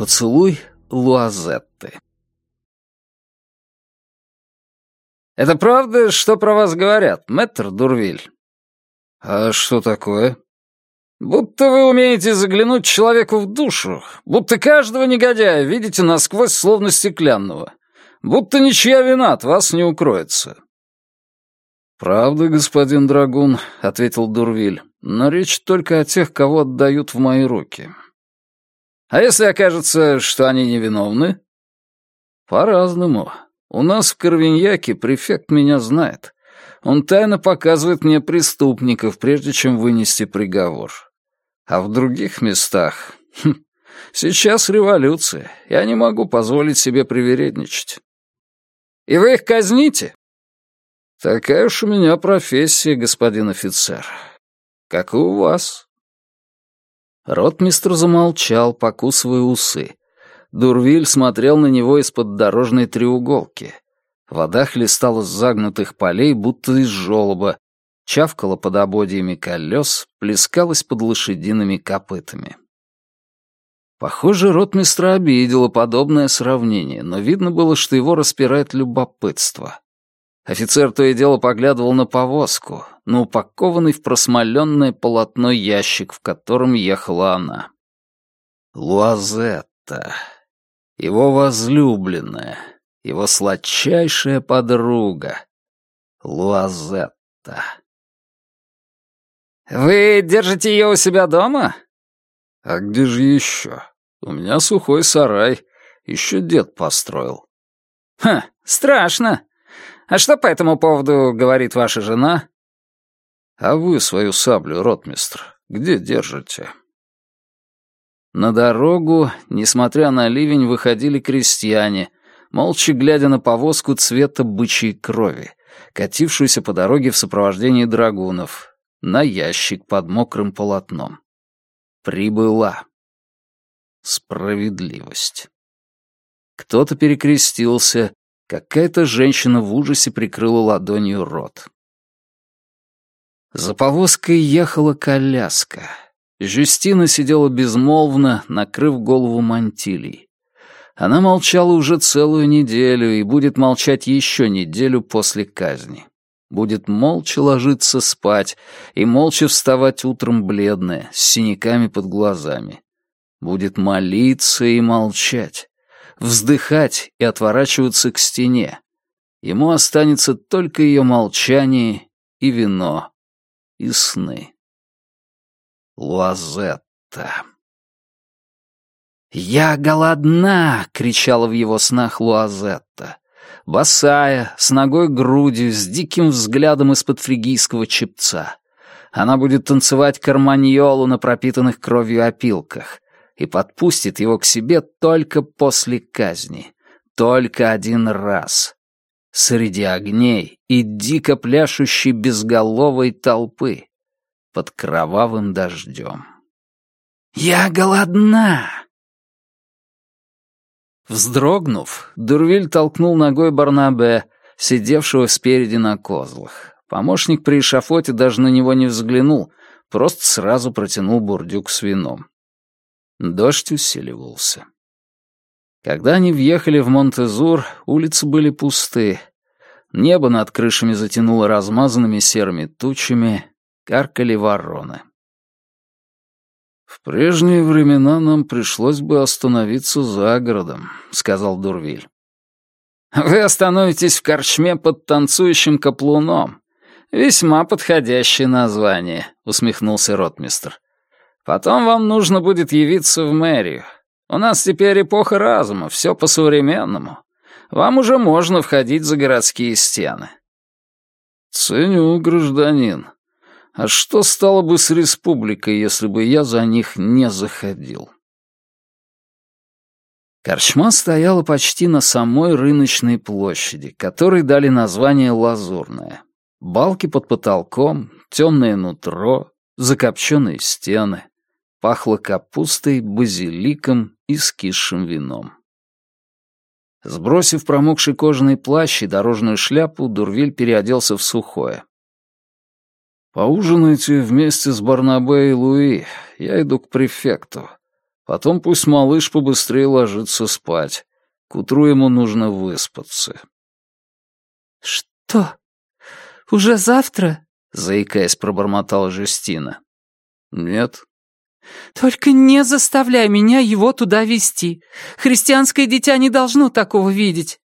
Поцелуй Луазетты. «Это правда, что про вас говорят, мэтр Дурвиль?» «А что такое?» «Будто вы умеете заглянуть человеку в душу, будто каждого негодяя видите насквозь словно стеклянного, будто ничья вина от вас не укроется». «Правда, господин Драгун», — ответил Дурвиль, «но речь только о тех, кого отдают в мои руки. А если окажется, что они невиновны? По-разному. У нас в Корвиньяке префект меня знает. Он тайно показывает мне преступников, прежде чем вынести приговор. А в других местах... Хм, сейчас революция. Я не могу позволить себе привередничать. И вы их казните? Такая уж у меня профессия, господин офицер. Как и у вас. Ротмистр замолчал, покусывая усы. Дурвиль смотрел на него из-под дорожной треуголки. Вода хлестала с загнутых полей, будто из желоба, чавкала под ободьями колес, плескалась под лошадиными копытами. Похоже, ротмистра обидело подобное сравнение, но видно было, что его распирает любопытство. Офицер то и дело поглядывал на повозку, на упакованный в просмоленное полотно ящик, в котором ехала она. Луазетта. Его возлюбленная. Его сладчайшая подруга. Луазетта. «Вы держите ее у себя дома?» «А где же еще? У меня сухой сарай. Еще дед построил». «Ха, страшно. А что по этому поводу говорит ваша жена?» «А вы свою саблю, ротмистр, где держите?» На дорогу, несмотря на ливень, выходили крестьяне, молча глядя на повозку цвета бычьей крови, катившуюся по дороге в сопровождении драгунов, на ящик под мокрым полотном. Прибыла. Справедливость. Кто-то перекрестился, Какая-то женщина в ужасе прикрыла ладонью рот. За повозкой ехала коляска. Жюстина сидела безмолвно, накрыв голову мантилей. Она молчала уже целую неделю и будет молчать еще неделю после казни. Будет молча ложиться спать и молча вставать утром бледная, с синяками под глазами. Будет молиться и молчать вздыхать и отворачиваться к стене. Ему останется только ее молчание и вино, и сны. Луазетта. «Я голодна!» — кричала в его снах Луазетта. Босая, с ногой грудью, с диким взглядом из-под фригийского чепца. Она будет танцевать карманьолу на пропитанных кровью опилках и подпустит его к себе только после казни, только один раз, среди огней и дико пляшущей безголовой толпы, под кровавым дождем. «Я голодна!» Вздрогнув, Дурвиль толкнул ногой Барнабе, сидевшего спереди на козлах. Помощник при эшафоте даже на него не взглянул, просто сразу протянул бурдюк с вином. Дождь усиливался. Когда они въехали в Монтезур, улицы были пусты. Небо над крышами затянуло размазанными серыми тучами, каркали вороны. «В прежние времена нам пришлось бы остановиться за городом», — сказал Дурвиль. «Вы остановитесь в корчме под танцующим каплуном. Весьма подходящее название», — усмехнулся ротмистр. Потом вам нужно будет явиться в мэрию. У нас теперь эпоха разума, все по-современному. Вам уже можно входить за городские стены». «Ценю, гражданин. А что стало бы с республикой, если бы я за них не заходил?» Корчма стояла почти на самой рыночной площади, которой дали название «Лазурная». Балки под потолком, темное нутро, закопченные стены. Пахло капустой, базиликом и скисшим вином. Сбросив промокший кожаный плащ и дорожную шляпу, Дурвиль переоделся в сухое. «Поужинайте вместе с Барнабе и Луи. Я иду к префекту. Потом пусть малыш побыстрее ложится спать. К утру ему нужно выспаться. «Что? Уже завтра?» — заикаясь, пробормотала Жюстина. «Нет». «Только не заставляй меня его туда вести. Христианское дитя не должно такого видеть».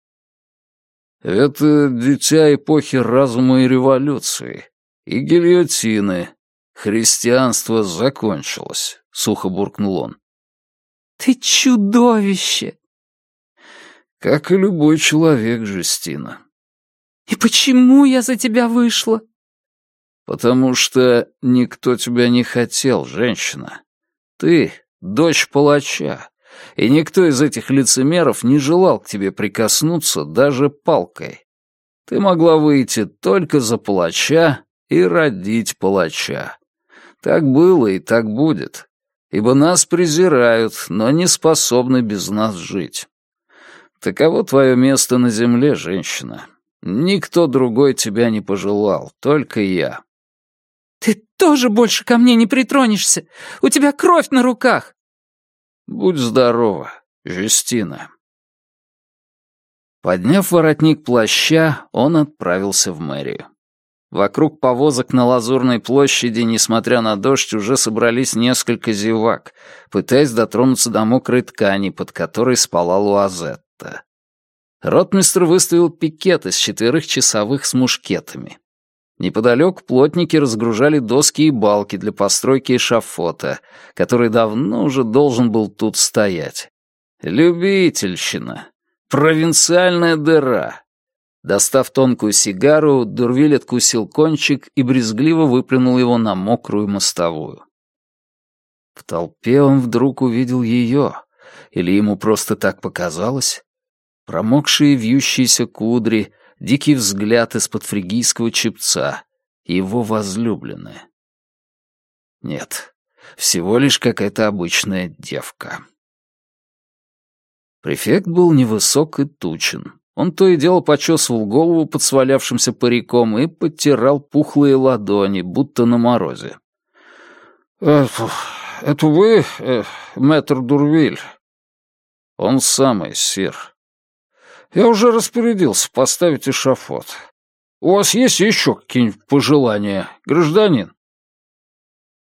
«Это дитя эпохи разума и революции. И гильотины. Христианство закончилось», — сухо буркнул он. «Ты чудовище!» «Как и любой человек, Жестина». «И почему я за тебя вышла?» «Потому что никто тебя не хотел, женщина. Ты — дочь палача, и никто из этих лицемеров не желал к тебе прикоснуться даже палкой. Ты могла выйти только за палача и родить палача. Так было и так будет ибо нас презирают, но не способны без нас жить. Таково твое место на земле, женщина. Никто другой тебя не пожелал, только я. Тоже больше ко мне не притронешься. У тебя кровь на руках. Будь здорова, Жюстина. Подняв воротник плаща, он отправился в мэрию. Вокруг повозок на Лазурной площади, несмотря на дождь, уже собрались несколько зевак, пытаясь дотронуться до мокрой ткани, под которой спала Луазетта. Ротмистр выставил пикет из четверых часовых с мушкетами. Неподалеку плотники разгружали доски и балки для постройки эшафота, который давно уже должен был тут стоять. Любительщина. Провинциальная дыра. Достав тонкую сигару, Дурвиль откусил кончик и брезгливо выплюнул его на мокрую мостовую. В толпе он вдруг увидел ее, или ему просто так показалось. Промокшие вьющиеся кудри, дикий взгляд из-под фригийского чепца, его возлюбленная. Нет, всего лишь какая-то обычная девка. Префект был невысок и тучен, он то и дело почесывал голову под свалявшимся париком и подтирал пухлые ладони, будто на морозе. «Это, это вы, э, мэтр Дурвиль?» «Он самый, сир. Я уже распорядился поставить эшафот. У вас есть еще какие-нибудь пожелания, гражданин?»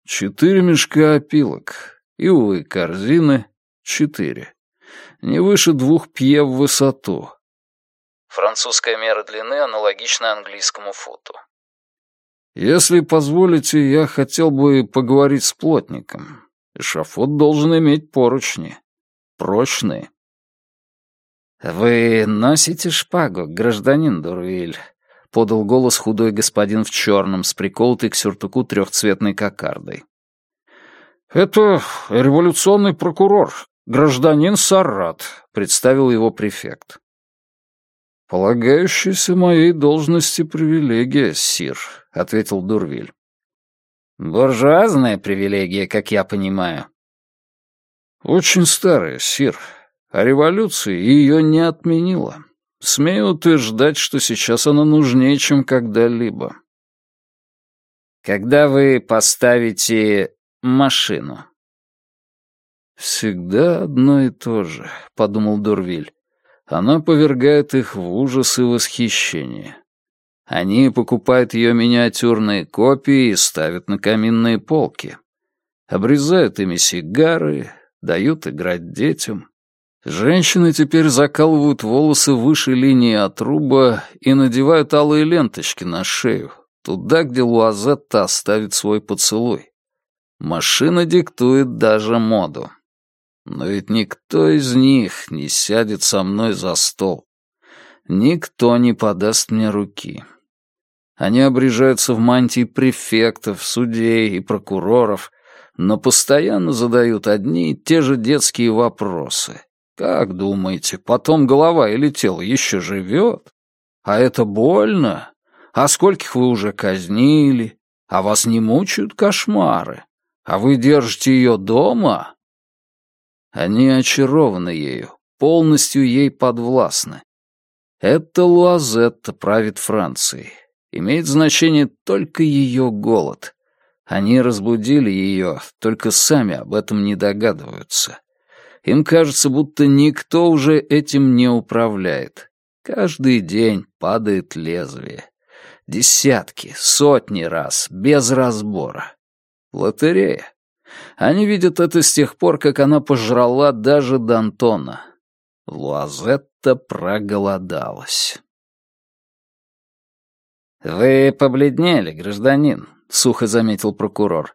«Четыре мешка опилок и, увы, корзины четыре. Не выше двух пье в высоту». Французская мера длины аналогична английскому футу. «Если позволите, я хотел бы поговорить с плотником. Эшафот должен иметь поручни. Прочные». «Вы носите шпагу, гражданин Дурвиль?» — подал голос худой господин в черном с приколотой к сюртуку трехцветной кокардой. «Это революционный прокурор, гражданин Саррат», — представил его префект. «Полагающаяся моей должности привилегия, сир», — ответил Дурвиль. «Буржуазная привилегия, как я понимаю». «Очень старая, сир. А революция ее не отменила. Смею утверждать, что сейчас она нужнее, чем когда-либо». «Когда вы поставите машину?» «Всегда одно и то же», — подумал Дурвиль она повергает их в ужас и восхищение. Они покупают ее миниатюрные копии и ставят на каминные полки. Обрезают ими сигары, дают играть детям. Женщины теперь закалывают волосы выше линии отруба и надевают алые ленточки на шею, туда, где Луазетта оставит свой поцелуй. Машина диктует даже моду. Но ведь никто из них не сядет со мной за стол. Никто не подаст мне руки. Они обрежаются в мантии префектов, судей и прокуроров, но постоянно задают одни и те же детские вопросы. Как думаете, потом голова или тело еще живет? А это больно? А скольких вы уже казнили? А вас не мучают кошмары? А вы держите ее дома? Они очарованы ею, полностью ей подвластны. Это Луазетта правит Францией. Имеет значение только ее голод. Они разбудили ее, только сами об этом не догадываются. Им кажется, будто никто уже этим не управляет. Каждый день падает лезвие. Десятки, сотни раз, без разбора. Лотерея. Они видят это с тех пор, как она пожрала даже Д'Антона. Луазетта проголодалась. «Вы побледнели, гражданин», — сухо заметил прокурор.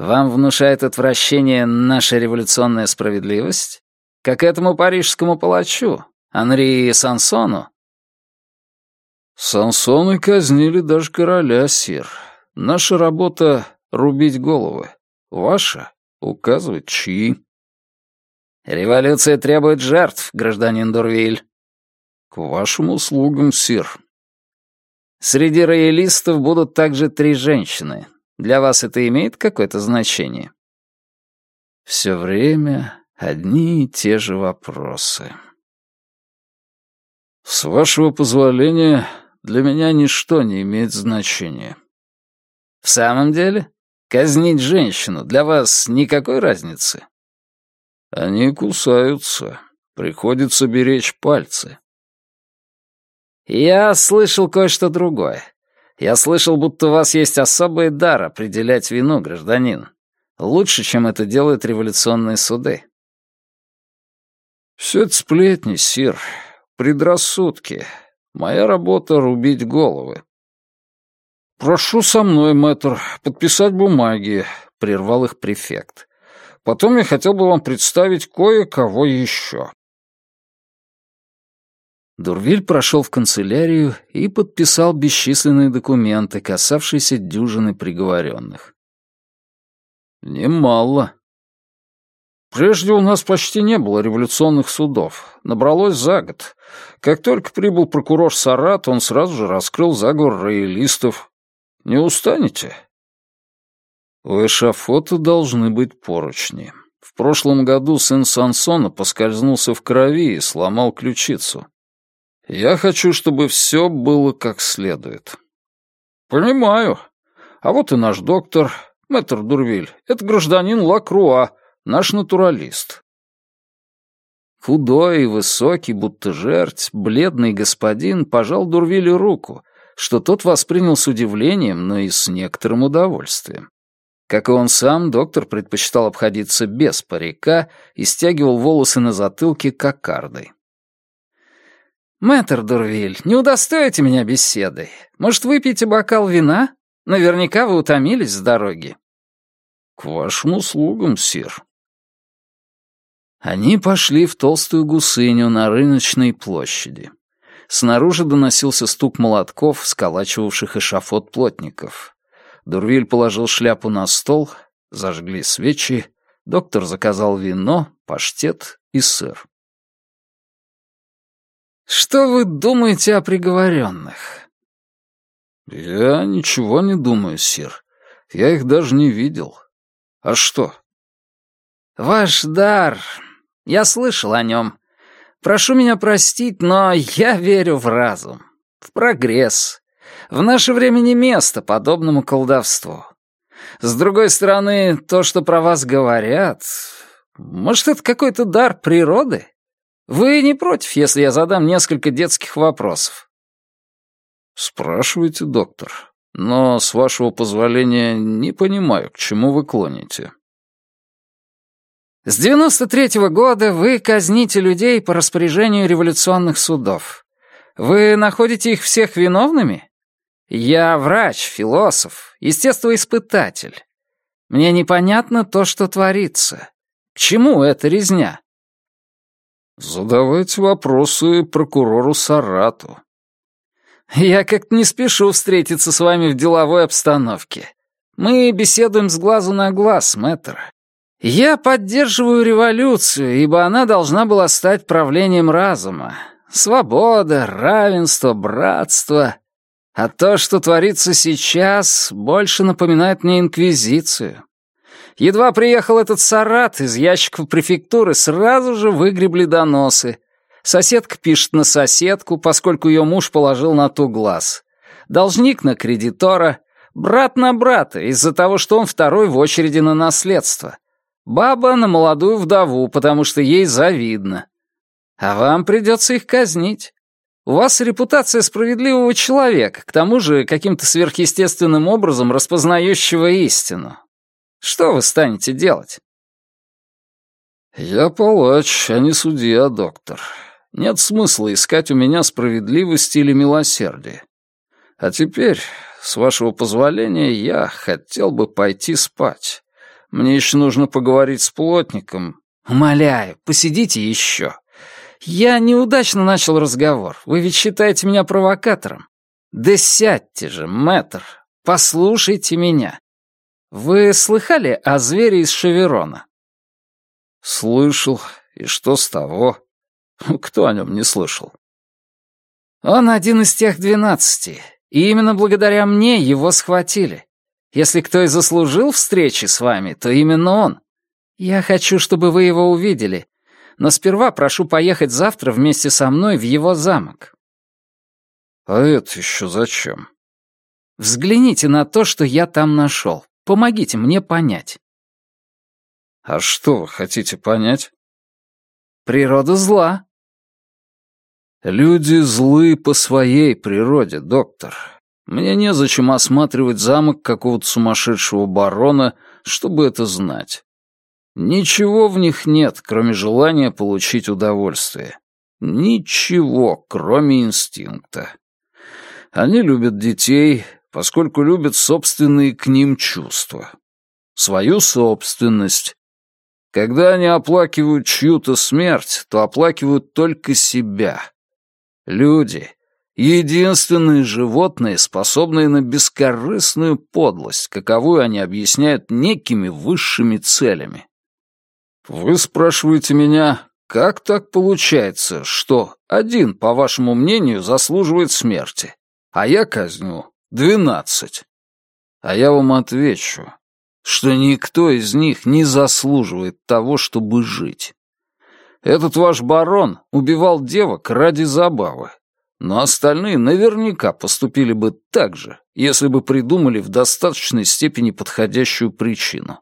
«Вам внушает отвращение наша революционная справедливость? Как этому парижскому палачу, Анри Сансону?» «Сансоны казнили даже короля, сир. Наша работа — рубить головы. Ваша — указывать чьи». «Революция требует жертв, гражданин Дурвиль». «К вашим услугам, сир», Среди роялистов будут также три женщины. Для вас это имеет какое-то значение? Все время одни и те же вопросы. С вашего позволения, для меня ничто не имеет значения. В самом деле? Казнить женщину для вас никакой разницы? Они кусаются. Приходится беречь пальцы. «Я слышал кое-что другое. Я слышал, будто у вас есть особый дар определять вину, гражданин. Лучше, чем это делают революционные суды». «Все это сплетни, сир, предрассудки. Моя работа — рубить головы». «Прошу со мной, мэтр, подписать бумаги», — прервал их префект. «Потом я хотел бы вам представить кое-кого еще». Дурвиль прошел в канцелярию и подписал бесчисленные документы, касавшиеся дюжины приговоренных. «Немало. Прежде у нас почти не было революционных судов. Набралось за год. Как только прибыл прокурор Сарат, он сразу же раскрыл заговор роялистов. Не устанете?» У эшафота должны быть поручни. В прошлом году сын Сансона поскользнулся в крови и сломал ключицу. Я хочу, чтобы все было как следует. Понимаю. А вот и наш доктор, мэтр Дурвиль. Это гражданин Лакруа, наш натуралист. Худой высокий, будто жерть, бледный господин пожал Дурвилю руку, что тот воспринял с удивлением, но и с некоторым удовольствием. Как и он сам, доктор предпочитал обходиться без парика и стягивал волосы на затылке кокардой. «Мэтр Дурвиль, не удостоите меня беседой. Может, выпьете бокал вина? Наверняка вы утомились с дороги». «К вашим услугам, сир». Они пошли в толстую гусыню на рыночной площади. Снаружи доносился стук молотков, сколачивавших эшафот плотников. Дурвиль положил шляпу на стол, зажгли свечи, доктор заказал вино, паштет и сыр. Что вы думаете о приговоренных? Я ничего не думаю, сир. Я их даже не видел. А что? Ваш дар. Я слышал о нем. Прошу меня простить, но я верю в разум, в прогресс. В наше время не место подобному колдовству. С другой стороны, то, что про вас говорят... Может, это какой-то дар природы? Вы не против, если я задам несколько детских вопросов?» «Спрашивайте, доктор. Но, с вашего позволения, не понимаю, к чему вы клоните». «С 93-го года вы казните людей по распоряжению революционных судов. Вы находите их всех виновными? Я врач, философ, естествоиспытатель. Мне непонятно то, что творится. К чему эта резня?» «Задавайте вопросы прокурору Сарату». «Я как-то не спешу встретиться с вами в деловой обстановке. Мы беседуем с глазу на глаз, мэтр. Я поддерживаю революцию, ибо она должна была стать правлением разума. Свобода, равенство, братство. А то, что творится сейчас, больше напоминает мне инквизицию. Едва приехал этот Сарат, из ящиков префектуры сразу же выгребли доносы. Соседка пишет на соседку, поскольку ее муж положил на ту глаз. Должник на кредитора, брат на брата, из-за того, что он второй в очереди на наследство. Баба на молодую вдову, потому что ей завидно. А вам придется их казнить. У вас репутация справедливого человека, к тому же каким-то сверхъестественным образом распознающего истину. Что вы станете делать? Я палач, а не судья, доктор. Нет смысла искать у меня справедливости или милосердия. А теперь, с вашего позволения, я хотел бы пойти спать. Мне еще нужно поговорить с плотником. Умоляю, посидите еще. Я неудачно начал разговор. Вы ведь считаете меня провокатором. Да сядьте же, мэтр. Послушайте меня. Вы слыхали о звере из Шеверона? Слышал. И что с того? Кто о нем не слышал? Он один из тех двенадцати. И именно благодаря мне его схватили. Если кто и заслужил встречи с вами, то именно он. Я хочу, чтобы вы его увидели. Но сперва прошу поехать завтра вместе со мной в его замок». «А это еще зачем?» «Взгляните на то, что я там нашел. Помогите мне понять». «А что вы хотите понять?» «Природа зла». «Люди злы по своей природе, доктор. Мне незачем осматривать замок какого-то сумасшедшего барона, чтобы это знать. Ничего в них нет, кроме желания получить удовольствие. Ничего, кроме инстинкта. Они любят детей, поскольку любят собственные к ним чувства. Свою собственность. Когда они оплакивают чью-то смерть, то оплакивают только себя. Люди Единственные животные, способные на бескорыстную подлость, каковую они объясняют некими высшими целями. Вы спрашиваете меня, как так получается, что один, по вашему мнению, заслуживает смерти, а я казню двенадцать? А я вам отвечу, что никто из них не заслуживает того, чтобы жить. Этот ваш барон убивал девок ради забавы, но остальные наверняка поступили бы так же, если бы придумали в достаточной степени подходящую причину.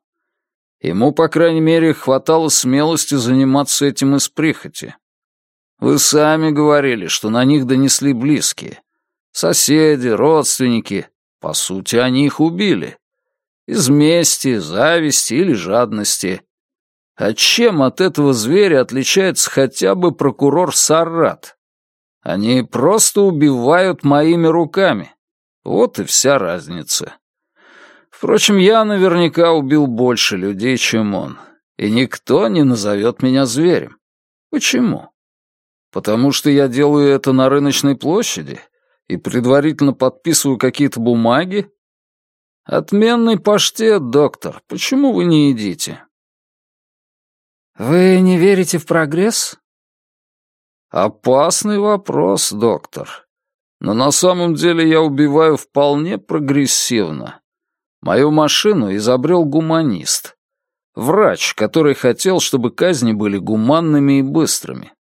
Ему, по крайней мере, хватало смелости заниматься этим из прихоти. Вы сами говорили, что на них донесли близкие. Соседи, родственники. По сути, они их убили. Из мести, зависти или жадности. А чем от этого зверя отличается хотя бы прокурор Саррат? Они просто убивают моими руками. Вот и вся разница. Впрочем, я наверняка убил больше людей, чем он. И никто не назовет меня зверем. Почему? Потому что я делаю это на рыночной площади и предварительно подписываю какие-то бумаги? Отменный паштет, доктор. Почему вы не едите? Вы не верите в прогресс? Опасный вопрос, доктор. Но на самом деле я убиваю вполне прогрессивно. Мою машину изобрел гуманист. Врач, который хотел, чтобы казни были гуманными и быстрыми.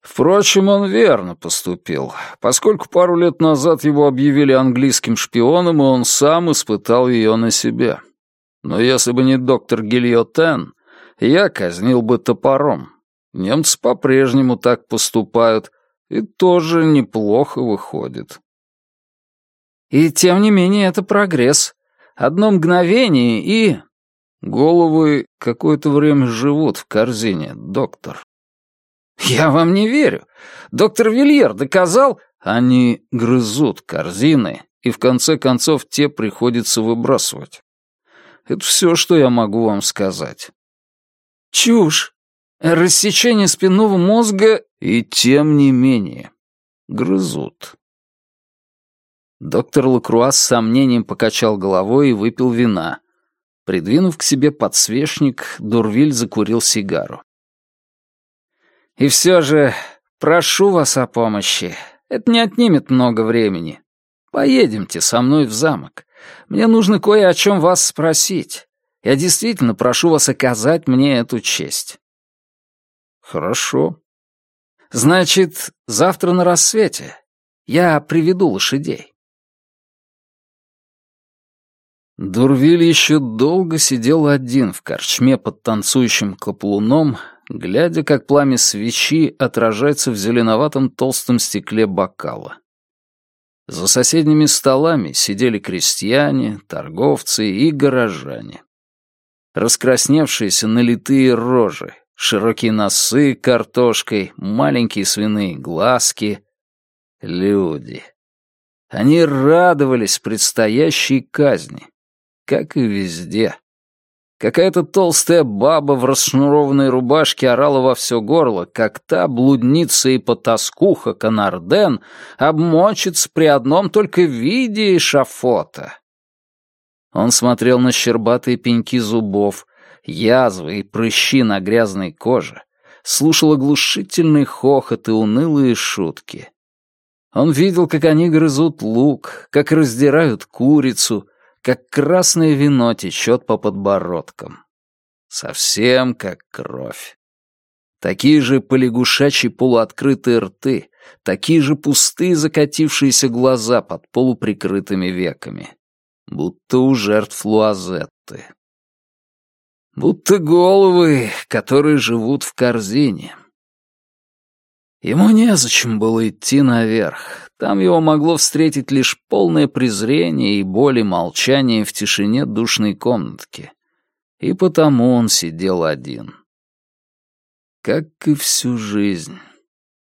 Впрочем, он верно поступил, поскольку пару лет назад его объявили английским шпионом, и он сам испытал ее на себе. Но если бы не доктор Гильотен, я казнил бы топором. Немцы по-прежнему так поступают, и тоже неплохо выходит. И тем не менее это прогресс. Одно мгновение и... Головы какое-то время живут в корзине, доктор. Я вам не верю. Доктор Вильер доказал... Они грызут корзины, и в конце концов те приходится выбрасывать. Это все, что я могу вам сказать. Чушь. Рассечение спинного мозга и тем не менее грызут. Доктор Лакруа с сомнением покачал головой и выпил вина. Придвинув к себе подсвечник, Дурвиль закурил сигару. «И все же прошу вас о помощи. Это не отнимет много времени. Поедемте со мной в замок. Мне нужно кое о чем вас спросить. Я действительно прошу вас оказать мне эту честь». «Хорошо». «Значит, завтра на рассвете я приведу лошадей». Дурвиль еще долго сидел один в корчме под танцующим каплуном, глядя, как пламя свечи отражается в зеленоватом толстом стекле бокала. За соседними столами сидели крестьяне, торговцы и горожане. Раскрасневшиеся налитые рожи, широкие носы картошкой, маленькие свиные глазки. Люди. Они радовались предстоящей казни, как и везде. Какая-то толстая баба в расшнурованной рубашке орала во все горло, как та блудница и потаскуха Канарден обмочится при одном только виде эшафота. Он смотрел на щербатые пеньки зубов, язвы и прыщи на грязной коже, слушал оглушительный хохот и унылые шутки. Он видел, как они грызут лук, как раздирают курицу, как красное вино течет по подбородкам. Совсем как кровь. Такие же полягушачьи полуоткрытые рты, такие же пустые закатившиеся глаза под полуприкрытыми веками. Будто у жертв луазетты. Будто головы, которые живут в корзине. Ему незачем было идти наверх. Там его могло встретить лишь полное презрение и боль и молчание в тишине душной комнатки. И потому он сидел один. Как и всю жизнь,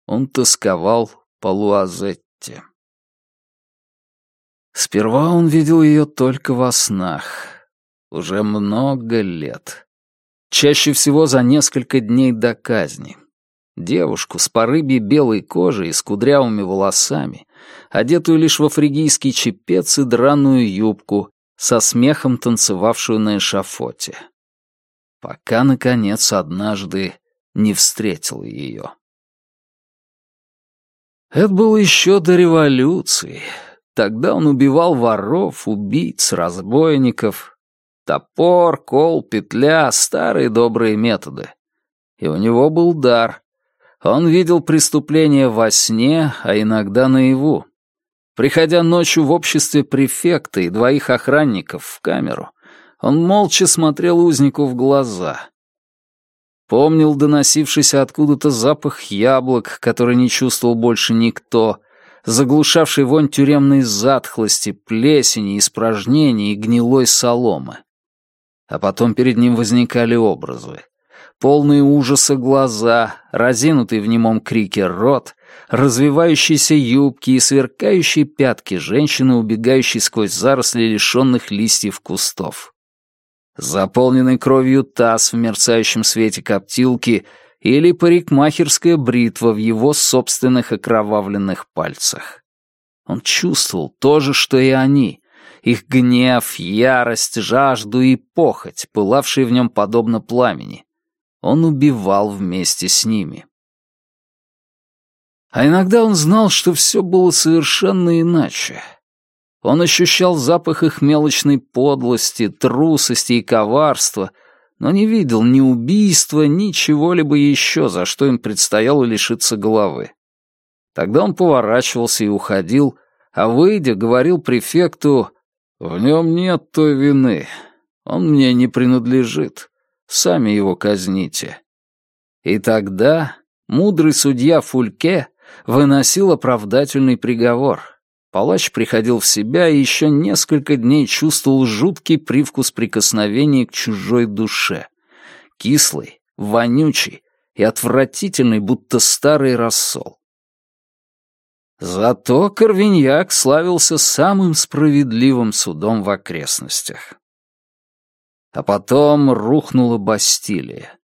он тосковал по Луазетте. Сперва он видел ее только во снах. Уже много лет. Чаще всего за несколько дней до казни. Девушку с порыбьей белой кожей и с кудрявыми волосами, одетую лишь во фригийский чепец и драную юбку, со смехом танцевавшую на эшафоте. Пока, наконец, однажды не встретил ее. Это было еще до революции. Тогда он убивал воров, убийц, разбойников. Топор, кол, петля — старые добрые методы. И у него был дар. Он видел преступления во сне, а иногда наяву. Приходя ночью в обществе префекта и двоих охранников в камеру, он молча смотрел узнику в глаза. Помнил доносившийся откуда-то запах яблок, который не чувствовал больше никто, заглушавший вонь тюремной затхлости, плесени, испражнений и гнилой соломы. А потом перед ним возникали образы полные ужаса глаза, разинутый в немом крике рот, развивающиеся юбки и сверкающие пятки женщины, убегающей сквозь заросли лишенных листьев кустов. Заполненный кровью таз в мерцающем свете коптилки или парикмахерская бритва в его собственных окровавленных пальцах. Он чувствовал то же, что и они, их гнев, ярость, жажду и похоть, пылавшие в нем подобно пламени, он убивал вместе с ними. А иногда он знал, что все было совершенно иначе. Он ощущал запах их мелочной подлости, трусости и коварства, но не видел ни убийства, ни чего-либо еще, за что им предстояло лишиться головы. Тогда он поворачивался и уходил, а, выйдя, говорил префекту, «В нем нет той вины, он мне не принадлежит сами его казните. И тогда мудрый судья Фульке выносил оправдательный приговор. Палач приходил в себя и еще несколько дней чувствовал жуткий привкус прикосновения к чужой душе. Кислый, вонючий и отвратительный, будто старый рассол. Зато Корвиньяк славился самым справедливым судом в окрестностях. А потом рухнула Бастилия.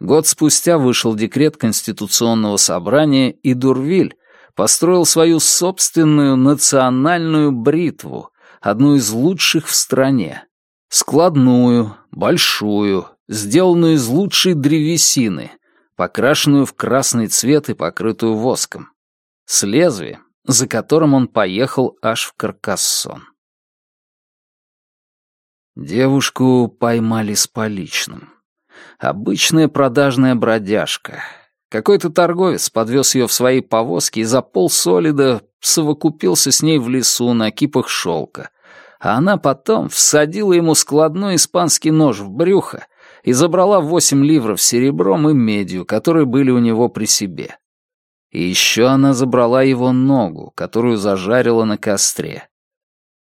Год спустя вышел декрет Конституционного собрания, и Дурвиль построил свою собственную национальную бритву, одну из лучших в стране. Складную, большую, сделанную из лучшей древесины, покрашенную в красный цвет и покрытую воском. С лезвием, за которым он поехал аж в Каркассон. Девушку поймали с поличным. Обычная продажная бродяжка. Какой-то торговец подвез ее в своей повозке и за полсолида совокупился с ней в лесу на кипах шелка, а она потом всадила ему складной испанский нож в брюхо и забрала восемь ливров серебром и медью, которые были у него при себе. И еще она забрала его ногу, которую зажарила на костре.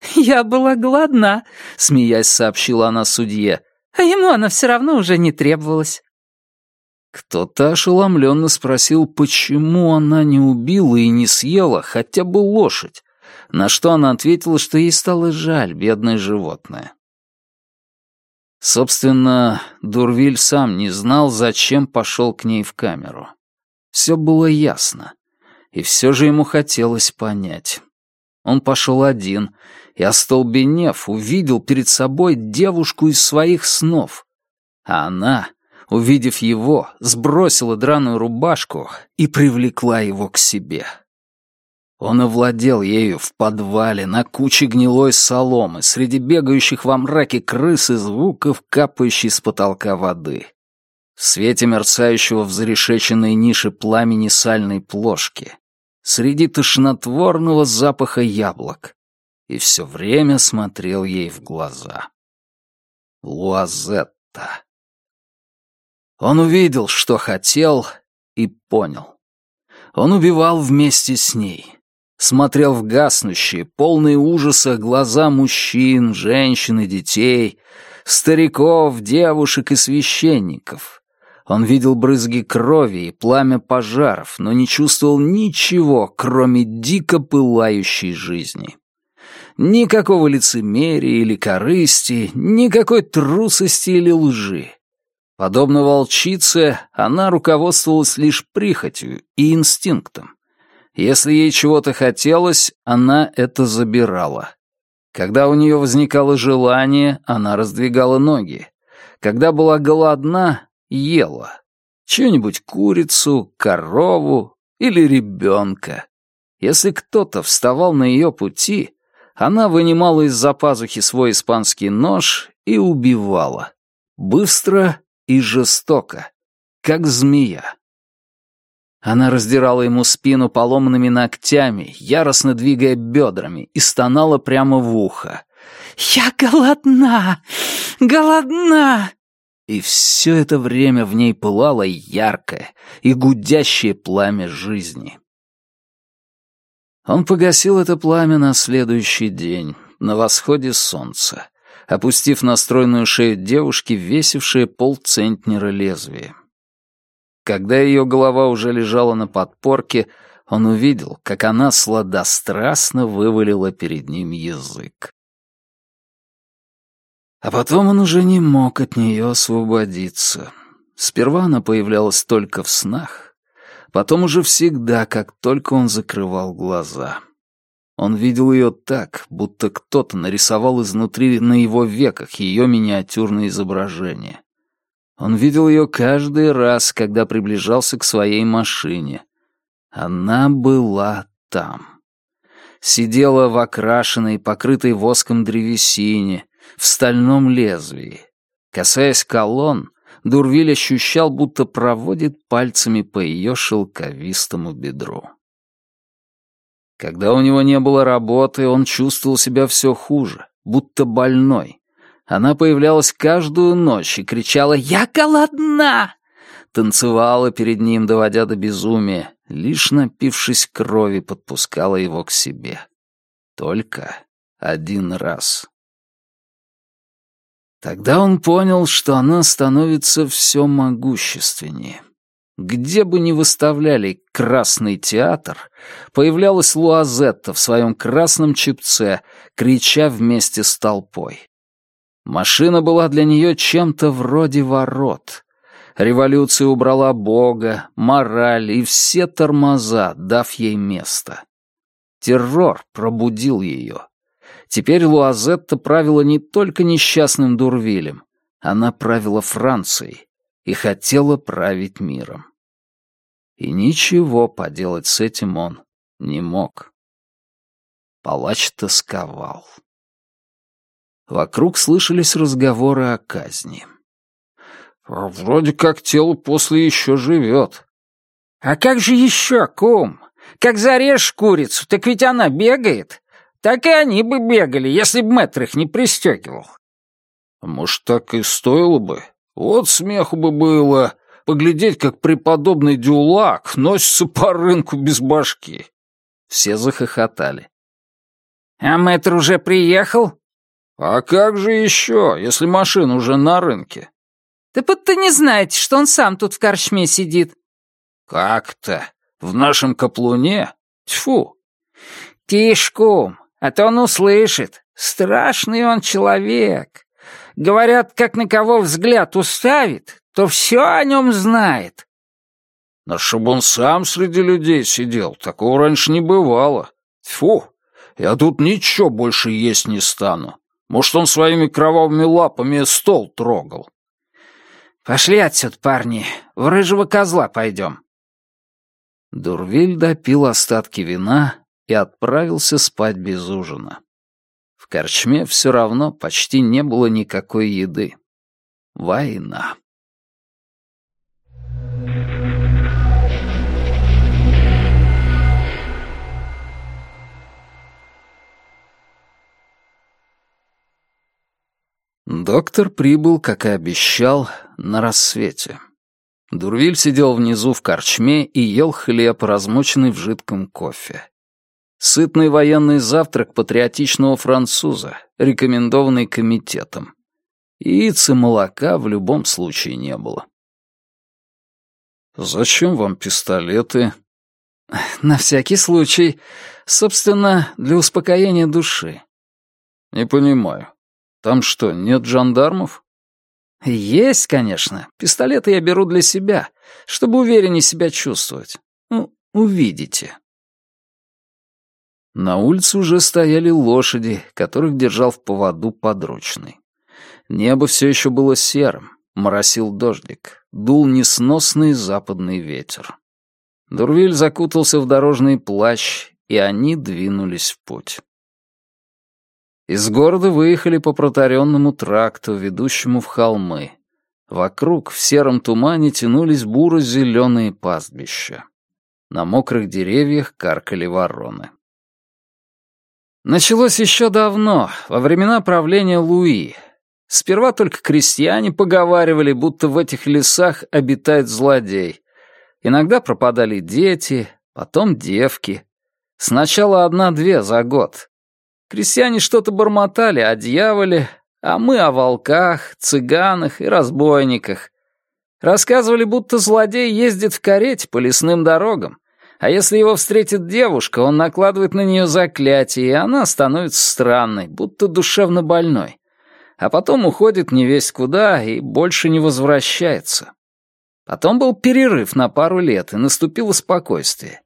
«Я была голодна», — смеясь сообщила она судье, «а ему она все равно уже не требовалась». Кто-то ошеломленно спросил, почему она не убила и не съела хотя бы лошадь, на что она ответила, что ей стало жаль бедное животное. Собственно, Дурвиль сам не знал, зачем пошел к ней в камеру. Все было ясно, и все же ему хотелось понять. Он пошел один, и, остолбенев, увидел перед собой девушку из своих снов. А она, увидев его, сбросила драную рубашку и привлекла его к себе. Он овладел ею в подвале, на куче гнилой соломы, среди бегающих во мраке крыс и звуков, капающей с потолка воды. В свете мерцающего в зарешеченной нише пламени сальной плошки, среди тошнотворного запаха яблок, и все время смотрел ей в глаза. Луазетта. Он увидел, что хотел, и понял. Он убивал вместе с ней смотрел в гаснущие, полные ужаса глаза мужчин, женщин и детей, стариков, девушек и священников. Он видел брызги крови и пламя пожаров, но не чувствовал ничего, кроме дико пылающей жизни. Никакого лицемерия или корысти, никакой трусости или лжи. Подобно волчице, она руководствовалась лишь прихотью и инстинктом. Если ей чего-то хотелось, она это забирала. Когда у нее возникало желание, она раздвигала ноги. Когда была голодна, ела. Чью-нибудь курицу, корову или ребенка. Если кто-то вставал на ее пути, она вынимала из-за пазухи свой испанский нож и убивала. Быстро и жестоко, как змея. Она раздирала ему спину поломанными ногтями, яростно двигая бедрами, и стонала прямо в ухо. «Я голодна! Голодна!» И все это время в ней пылало яркое и гудящее пламя жизни. Он погасил это пламя на следующий день, на восходе солнца, опустив на стройную шею девушки, весившее полцентнера лезвие. Когда ее голова уже лежала на подпорке, он увидел, как она сладострастно вывалила перед ним язык. А потом он уже не мог от нее освободиться. Сперва она появлялась только в снах, потом уже всегда, как только он закрывал глаза. Он видел ее так, будто кто-то нарисовал изнутри на его веках ее миниатюрное изображение. Он видел ее каждый раз, когда приближался к своей машине. Она была там. Сидела в окрашенной, покрытой воском древесине, в стальном лезвии. Касаясь колонн, Дурвиль ощущал, будто проводит пальцами по ее шелковистому бедру. Когда у него не было работы, он чувствовал себя все хуже, будто больной, она появлялась каждую ночь и кричала «Я голодна!» Танцевала перед ним, доводя до безумия, лишь напившись крови, подпускала его к себе. Только один раз. Тогда он понял, что она становится все могущественнее. Где бы ни выставляли «Красный театр», появлялась Луазетта в своем красном чепце, крича вместе с толпой. Машина была для нее чем-то вроде ворот. Революция убрала Бога, мораль и все тормоза, дав ей место. Террор пробудил ее. Теперь Луазетта правила не только несчастным Дурвилем, она правила Францией и хотела править миром. И ничего поделать с этим он не мог. Палач тосковал. Вокруг слышались разговоры о казни. «Вроде как тело после еще живет». «А как же еще, кум? Как зарежешь курицу, так ведь она бегает. Так и они бы бегали, если б мэтр их не пристегивал. Может, так и стоило бы. Вот смеху бы было. Поглядеть, как преподобный Дюлак носится по рынку без башки. Все захохотали. «А мэтр уже приехал?» «А как же еще, если машина уже на рынке?» «Да будто не знаете, что он сам тут в корчме сидит». «Как-то? В нашем каплуне? Тьфу!» «Тише, кум, а то он услышит. Страшный он человек. Говорят, как на кого взгляд уставит, то все о нем знает». «Но чтобы он сам среди людей сидел, такого раньше не бывало. Тьфу, я тут ничего больше есть не стану. Может, он своими кровавыми лапами стол трогал. Пошли отсюда, парни, в рыжего козла пойдем. Дурвиль допил остатки вина и отправился спать без ужина. В корчме все равно почти не было никакой еды. Война. Доктор прибыл, как и обещал, на рассвете. Дурвиль сидел внизу в корчме и ел хлеб, размоченный в жидком кофе. Сытный военный завтрак патриотичного француза, рекомендованный комитетом. Яиц и молока в любом случае не было. «Зачем вам пистолеты?» «На всякий случай. Собственно, для успокоения души». «Не понимаю. Там что, нет жандармов? Есть, конечно. Пистолеты я беру для себя, чтобы увереннее себя чувствовать. Ну, увидите. На улице уже стояли лошади, которых держал в поводу подручный. Небо все еще было серым, моросил дождик, дул несносный западный ветер. Дурвиль закутался в дорожный плащ, и они двинулись в путь. Из города выехали по протаренному тракту, ведущему в холмы. Вокруг в сером тумане тянулись буро-зеленые пастбища. На мокрых деревьях каркали вороны. Началось еще давно, во времена правления Луи. Сперва только крестьяне поговаривали, будто в этих лесах обитает злодей. Иногда пропадали дети, потом девки. Сначала одна-две за год, Крестьяне что-то бормотали о дьяволе, а мы о волках, цыганах и разбойниках. Рассказывали, будто злодей ездит в карете по лесным дорогам, а если его встретит девушка, он накладывает на нее заклятие, и она становится странной, будто душевно больной. А потом уходит не весь куда и больше не возвращается. Потом был перерыв на пару лет, и наступило спокойствие.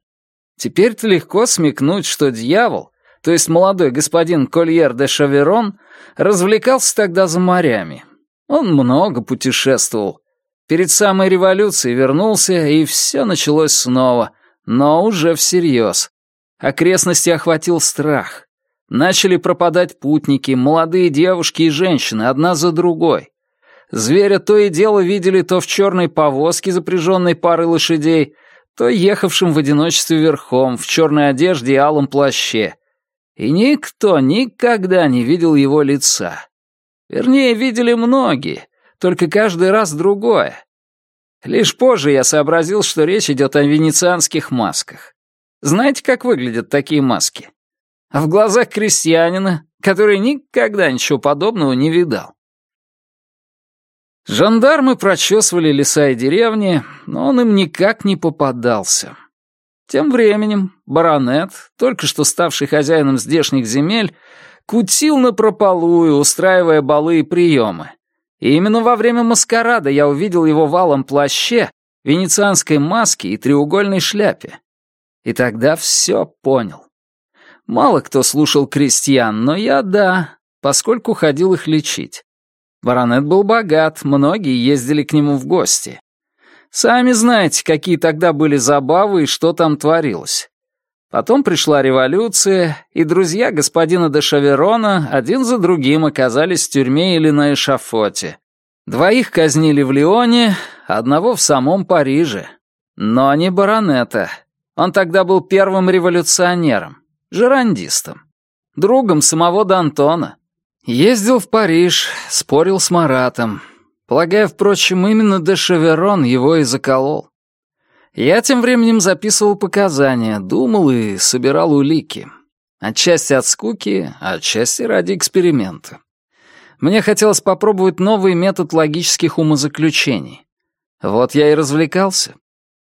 Теперь-то легко смекнуть, что дьявол то есть молодой господин Кольер де Шаверон, развлекался тогда за морями. Он много путешествовал. Перед самой революцией вернулся, и все началось снова, но уже всерьез. Окрестности охватил страх. Начали пропадать путники, молодые девушки и женщины, одна за другой. Зверя то и дело видели то в черной повозке, запряженной парой лошадей, то ехавшим в одиночестве верхом, в черной одежде и алом плаще. И никто никогда не видел его лица. Вернее, видели многие, только каждый раз другое. Лишь позже я сообразил, что речь идет о венецианских масках. Знаете, как выглядят такие маски? В глазах крестьянина, который никогда ничего подобного не видал. Жандармы прочесывали леса и деревни, но он им никак не попадался. Тем временем баронет, только что ставший хозяином здешних земель, кутил напропалую, устраивая балы и приемы. И именно во время маскарада я увидел его в алом плаще, венецианской маске и треугольной шляпе. И тогда все понял. Мало кто слушал крестьян, но я — да, поскольку ходил их лечить. Баронет был богат, многие ездили к нему в гости. Сами знаете, какие тогда были забавы и что там творилось. Потом пришла революция, и друзья господина де Шаверона один за другим оказались в тюрьме или на эшафоте. Двоих казнили в Лионе, одного в самом Париже. Но не баронета. Он тогда был первым революционером, жерандистом. другом самого Д'Антона. Ездил в Париж, спорил с Маратом. Полагаю, впрочем, именно де Шеверон его и заколол. Я тем временем записывал показания, думал и собирал улики. Отчасти от скуки, отчасти ради эксперимента. Мне хотелось попробовать новый метод логических умозаключений. Вот я и развлекался.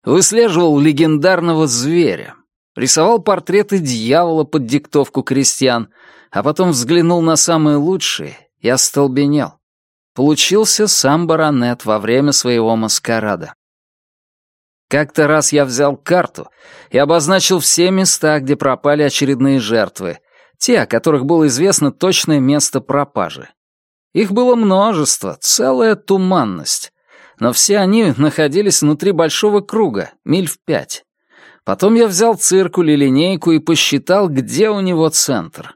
Выслеживал легендарного зверя, рисовал портреты дьявола под диктовку крестьян, а потом взглянул на самые лучшие и остолбенел. Получился сам баронет во время своего маскарада. Как-то раз я взял карту и обозначил все места, где пропали очередные жертвы, те, о которых было известно точное место пропажи. Их было множество, целая туманность. Но все они находились внутри большого круга, миль в пять. Потом я взял циркуль и линейку и посчитал, где у него центр.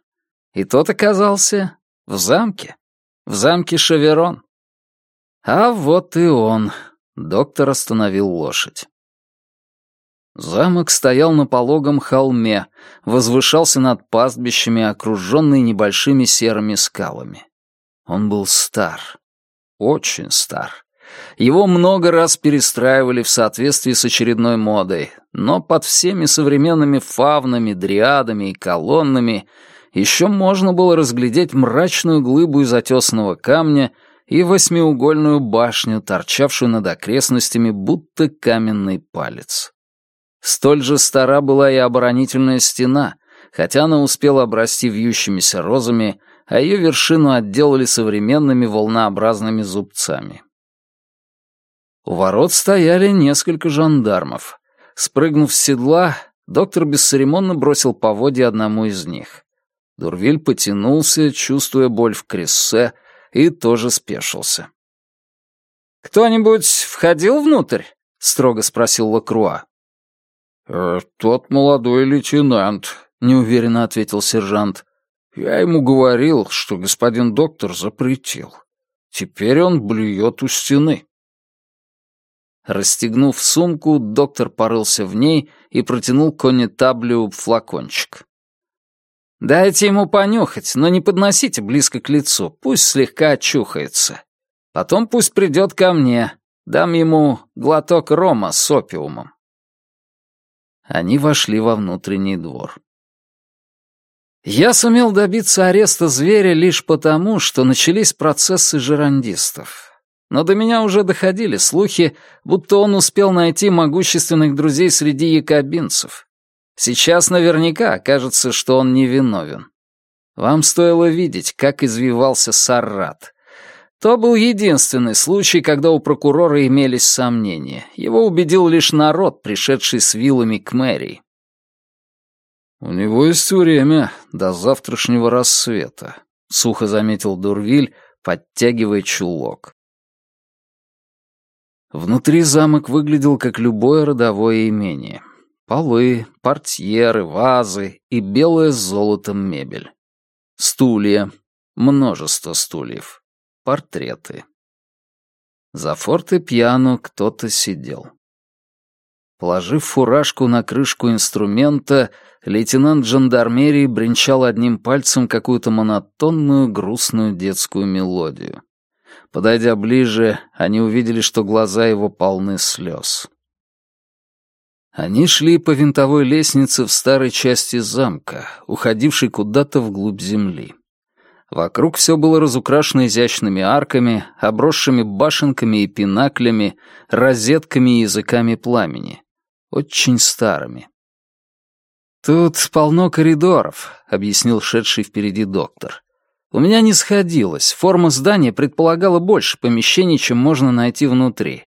И тот оказался в замке. В замке Шаверон. А вот и он. Доктор остановил лошадь. Замок стоял на пологом холме, возвышался над пастбищами, окруженный небольшими серыми скалами. Он был стар, очень стар. Его много раз перестраивали в соответствии с очередной модой, но под всеми современными фавнами, дриадами и колоннами еще можно было разглядеть мрачную глыбу из отесного камня и восьмиугольную башню, торчавшую над окрестностями, будто каменный палец. Столь же стара была и оборонительная стена, хотя она успела обрасти вьющимися розами, а ее вершину отделали современными волнообразными зубцами. У ворот стояли несколько жандармов. Спрыгнув с седла, доктор бесцеремонно бросил поводья одному из них. Дурвиль потянулся, чувствуя боль в крессе, и тоже спешился. «Кто-нибудь входил внутрь?» — строго спросил Лакруа. «Э, «Тот молодой лейтенант», — неуверенно ответил сержант. Я ему говорил, что господин доктор запретил. Теперь он блюет у стены. Расстегнув сумку, доктор порылся в ней и протянул конетаблю флакончик. «Дайте ему понюхать, но не подносите близко к лицу, пусть слегка очухается. Потом пусть придет ко мне, дам ему глоток рома с опиумом». Они вошли во внутренний двор. Я сумел добиться ареста зверя лишь потому, что начались процессы жерандистов. Но до меня уже доходили слухи, будто он успел найти могущественных друзей среди якобинцев. Сейчас наверняка окажется, что он невиновен. Вам стоило видеть, как извивался Саррат. То был единственный случай, когда у прокурора имелись сомнения. Его убедил лишь народ, пришедший с вилами к мэрии. «У него есть время до завтрашнего рассвета», — сухо заметил Дурвиль, подтягивая чулок. Внутри замок выглядел как любое родовое имение. Полы, портьеры, вазы и белая с золотом мебель. Стулья, множество стульев, портреты. За форте-пьяно кто-то сидел. Положив фуражку на крышку инструмента, лейтенант жандармерии бренчал одним пальцем какую-то монотонную грустную детскую мелодию. Подойдя ближе, они увидели, что глаза его полны слез. Они шли по винтовой лестнице в старой части замка, уходившей куда-то вглубь земли. Вокруг все было разукрашено изящными арками, обросшими башенками и пинаклями, розетками и языками пламени очень старыми. «Тут полно коридоров», — объяснил шедший впереди доктор. «У меня не сходилось. Форма здания предполагала больше помещений, чем можно найти внутри.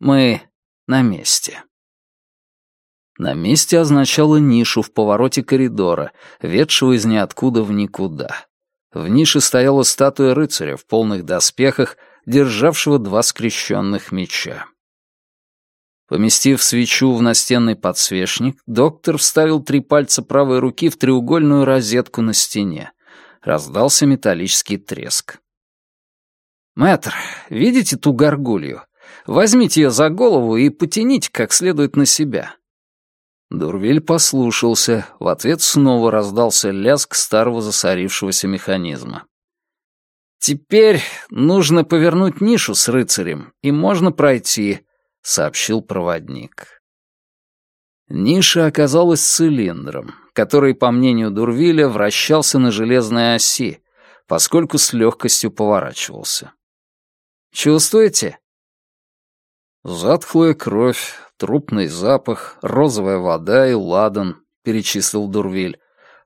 Мы на месте». На месте означало нишу в повороте коридора, ведшего из ниоткуда в никуда. В нише стояла статуя рыцаря в полных доспехах, державшего два скрещенных меча. Поместив свечу в настенный подсвечник, доктор вставил три пальца правой руки в треугольную розетку на стене. Раздался металлический треск. «Мэтр, видите ту горгулью? Возьмите ее за голову и потяните как следует на себя». Дурвиль послушался, в ответ снова раздался лязг старого засорившегося механизма. «Теперь нужно повернуть нишу с рыцарем, и можно пройти», — сообщил проводник. Ниша оказалась цилиндром, который, по мнению Дурвиля, вращался на железной оси, поскольку с легкостью поворачивался. «Чувствуете?» «Затхлая кровь, трупный запах, розовая вода и ладан», — перечислил Дурвиль.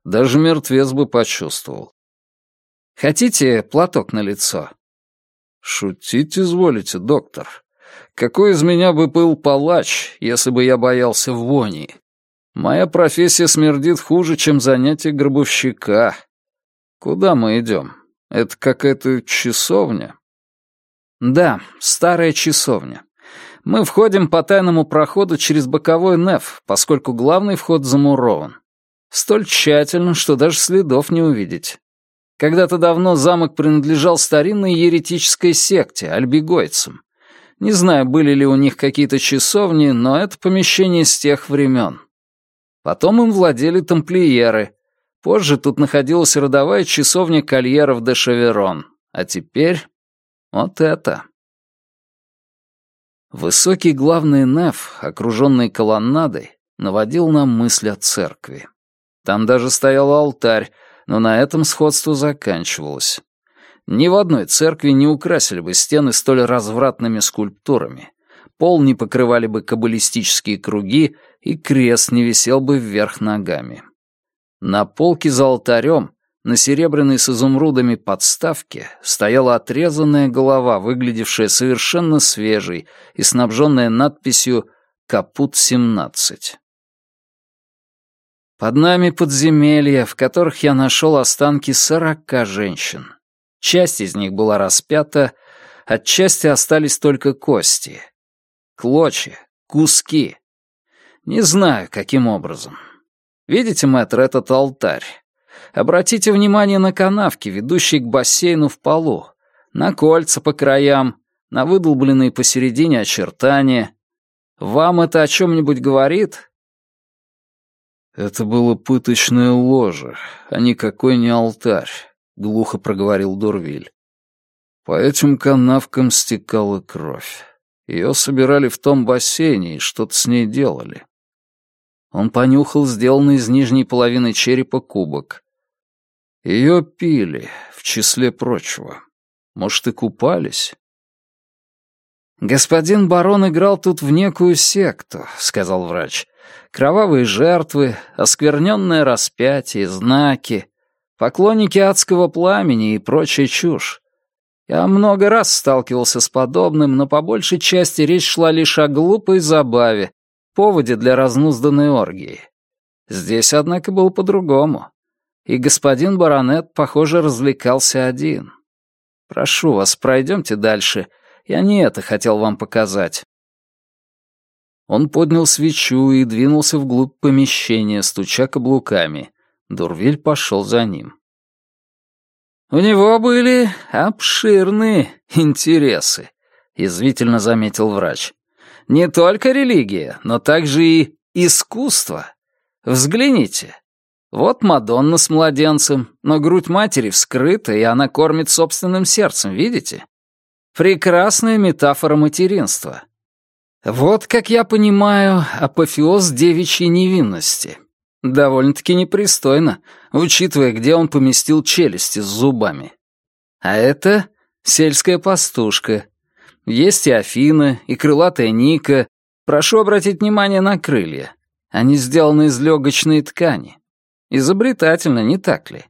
«Даже мертвец бы почувствовал». «Хотите платок на лицо?» «Шутить изволите, доктор. Какой из меня бы был палач, если бы я боялся вони? Моя профессия смердит хуже, чем занятие гробовщика. Куда мы идем? Это какая-то часовня?» «Да, старая часовня. Мы входим по тайному проходу через боковой неф, поскольку главный вход замурован. Столь тщательно, что даже следов не увидеть. Когда-то давно замок принадлежал старинной еретической секте, альбигойцам. Не знаю, были ли у них какие-то часовни, но это помещение с тех времен. Потом им владели тамплиеры. Позже тут находилась родовая часовня кольеров де Шаверон. А теперь вот это. Высокий главный неф, окруженный колоннадой, наводил нам мысль о церкви. Там даже стоял алтарь, но на этом сходство заканчивалось. Ни в одной церкви не украсили бы стены столь развратными скульптурами. Пол не покрывали бы каббалистические круги, и крест не висел бы вверх ногами. На полке за алтарем на серебряной с изумрудами подставке стояла отрезанная голова, выглядевшая совершенно свежей и снабженная надписью «Капут-17». Под нами подземелья, в которых я нашел останки сорока женщин. Часть из них была распята, от части остались только кости. Клочья, куски. Не знаю, каким образом. Видите, мэтр, этот алтарь? Обратите внимание на канавки, ведущие к бассейну в полу, на кольца по краям, на выдолбленные посередине очертания. Вам это о чем-нибудь говорит? Это было пыточное ложе, а никакой не алтарь, глухо проговорил Дурвиль. По этим канавкам стекала кровь. Ее собирали в том бассейне и что-то с ней делали. Он понюхал сделанный из нижней половины черепа кубок. Ее пили, в числе прочего. Может, и купались? «Господин барон играл тут в некую секту», — сказал врач. «Кровавые жертвы, оскверненное распятие, знаки, поклонники адского пламени и прочая чушь. Я много раз сталкивался с подобным, но по большей части речь шла лишь о глупой забаве, поводе для разнузданной оргии. Здесь, однако, было по-другому и господин баронет, похоже, развлекался один. Прошу вас, пройдемте дальше. Я не это хотел вам показать». Он поднял свечу и двинулся вглубь помещения, стуча каблуками. Дурвиль пошел за ним. «У него были обширные интересы», — язвительно заметил врач. «Не только религия, но также и искусство. Взгляните, вот Мадонна с младенцем, но грудь матери вскрыта, и она кормит собственным сердцем, видите? Прекрасная метафора материнства. Вот, как я понимаю, апофеоз девичьей невинности. Довольно-таки непристойно, учитывая, где он поместил челюсти с зубами. А это сельская пастушка. Есть и Афина, и крылатая Ника. Прошу обратить внимание на крылья. Они сделаны из легочной ткани. Изобретательно, не так ли?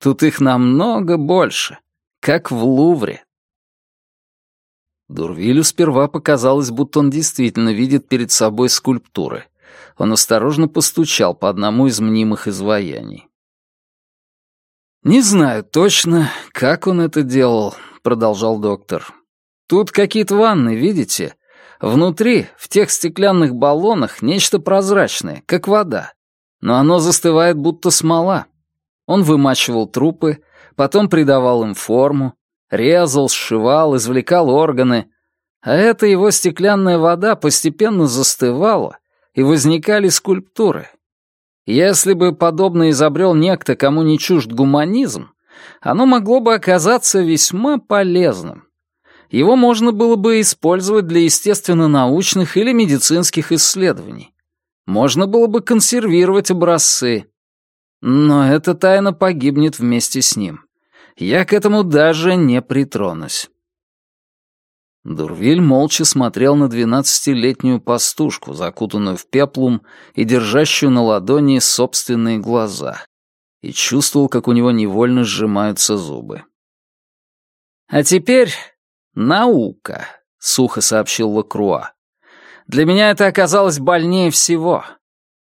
Тут их намного больше, как в Лувре. Дурвилю сперва показалось, будто он действительно видит перед собой скульптуры. Он осторожно постучал по одному из мнимых изваяний. «Не знаю точно, как он это делал», — продолжал доктор. «Тут какие-то ванны, видите? Внутри, в тех стеклянных баллонах, нечто прозрачное, как вода но оно застывает будто смола. Он вымачивал трупы, потом придавал им форму, резал, сшивал, извлекал органы, а эта его стеклянная вода постепенно застывала, и возникали скульптуры. Если бы подобно изобрел некто, кому не чужд гуманизм, оно могло бы оказаться весьма полезным. Его можно было бы использовать для естественно-научных или медицинских исследований. Можно было бы консервировать образцы. Но эта тайна погибнет вместе с ним. Я к этому даже не притронусь. Дурвиль молча смотрел на двенадцатилетнюю пастушку, закутанную в пеплум и держащую на ладони собственные глаза, и чувствовал, как у него невольно сжимаются зубы. «А теперь наука», — сухо сообщил Лакруа. «Для меня это оказалось больнее всего.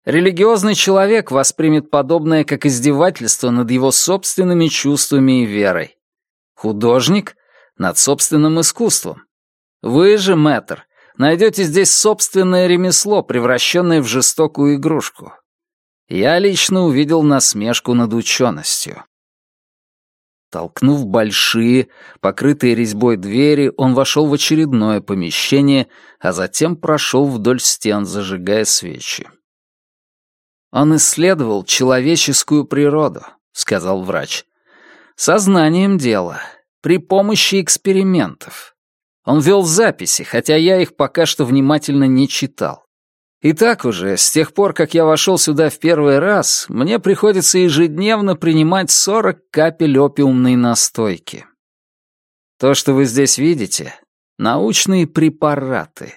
Религиозный человек воспримет подобное как издевательство над его собственными чувствами и верой. Художник — над собственным искусством. Вы же, мэтр, найдете здесь собственное ремесло, превращенное в жестокую игрушку. Я лично увидел насмешку над ученостью. Толкнув большие, покрытые резьбой двери, он вошел в очередное помещение, а затем прошел вдоль стен, зажигая свечи. «Он исследовал человеческую природу», — сказал врач. «Сознанием дела, при помощи экспериментов. Он вел записи, хотя я их пока что внимательно не читал. И так уже, с тех пор, как я вошел сюда в первый раз, мне приходится ежедневно принимать 40 капель опиумной настойки. То, что вы здесь видите, научные препараты.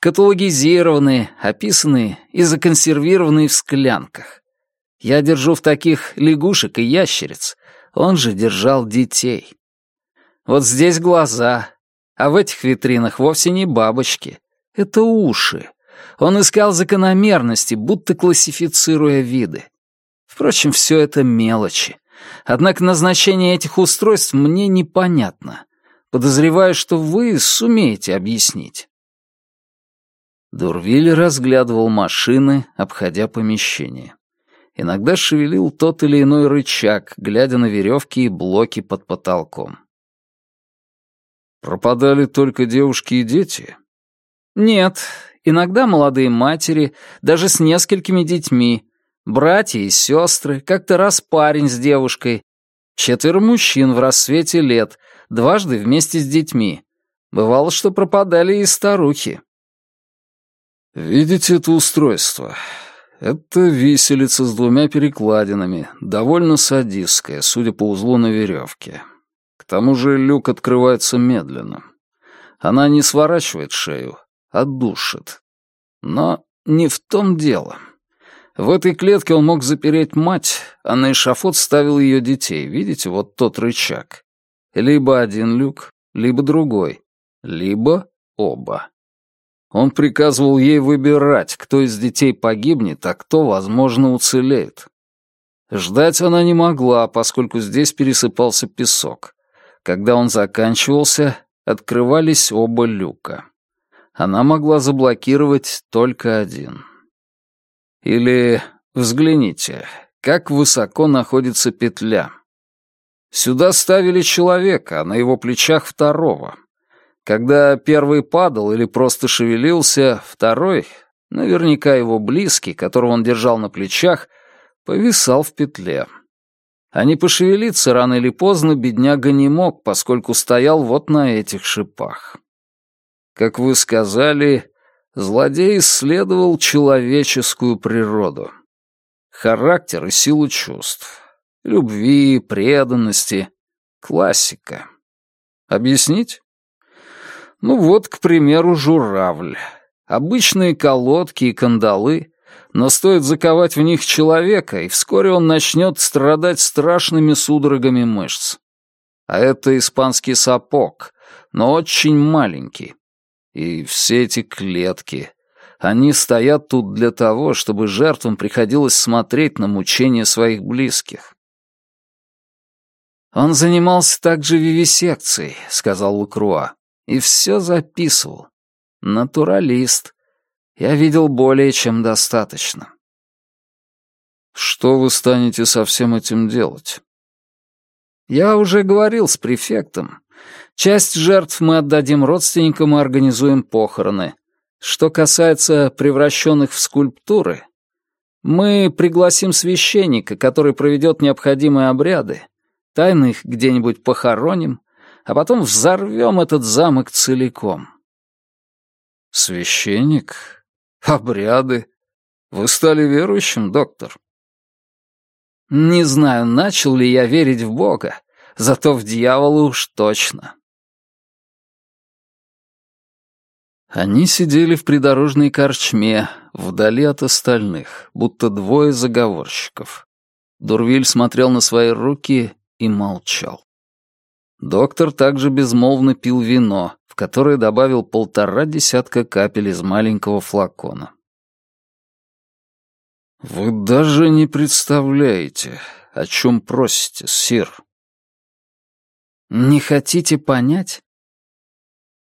Каталогизированные, описанные и законсервированные в склянках. Я держу в таких лягушек и ящериц, он же держал детей. Вот здесь глаза, а в этих витринах вовсе не бабочки. Это уши. Он искал закономерности, будто классифицируя виды. Впрочем, все это мелочи. Однако назначение этих устройств мне непонятно. Подозреваю, что вы сумеете объяснить. Дурвиль разглядывал машины, обходя помещение. Иногда шевелил тот или иной рычаг, глядя на веревки и блоки под потолком. Пропадали только девушки и дети? Нет, иногда молодые матери, даже с несколькими детьми, братья и сестры, как-то раз парень с девушкой, четверо мужчин в рассвете лет, дважды вместе с детьми. Бывало, что пропадали и старухи. «Видите это устройство? Это виселица с двумя перекладинами, довольно садистская, судя по узлу на веревке тому же люк открывается медленно. Она не сворачивает шею, а душит. Но не в том дело. В этой клетке он мог запереть мать, а на эшафот ставил ее детей. Видите, вот тот рычаг. Либо один люк, либо другой, либо оба. Он приказывал ей выбирать, кто из детей погибнет, а кто, возможно, уцелеет. Ждать она не могла, поскольку здесь пересыпался песок. Когда он заканчивался, открывались оба люка. Она могла заблокировать только один. Или взгляните, как высоко находится петля. Сюда ставили человека, а на его плечах второго. Когда первый падал или просто шевелился, второй, наверняка его близкий, которого он держал на плечах, повисал в петле. А не пошевелиться рано или поздно бедняга не мог, поскольку стоял вот на этих шипах. Как вы сказали, злодей исследовал человеческую природу. Характер и силу чувств. Любви, преданности. Классика. Объяснить? Ну вот, к примеру, журавль. Обычные колодки и кандалы но стоит заковать в них человека, и вскоре он начнет страдать страшными судорогами мышц. А это испанский сапог, но очень маленький. И все эти клетки, они стоят тут для того, чтобы жертвам приходилось смотреть на мучения своих близких. «Он занимался также вивисекцией», — сказал Лукруа, — «и все записывал. Натуралист. Я видел более чем достаточно. Что вы станете со всем этим делать? Я уже говорил с префектом. Часть жертв мы отдадим родственникам и организуем похороны. Что касается превращенных в скульптуры, мы пригласим священника, который проведет необходимые обряды, тайно их где-нибудь похороним, а потом взорвем этот замок целиком. Священник? Обряды? Вы стали верующим, доктор? Не знаю, начал ли я верить в Бога, зато в дьявола уж точно. Они сидели в придорожной корчме, вдали от остальных, будто двое заговорщиков. Дурвиль смотрел на свои руки и молчал. Доктор также безмолвно пил вино, в которое добавил полтора десятка капель из маленького флакона. «Вы даже не представляете, о чем просите, сир». «Не хотите понять?»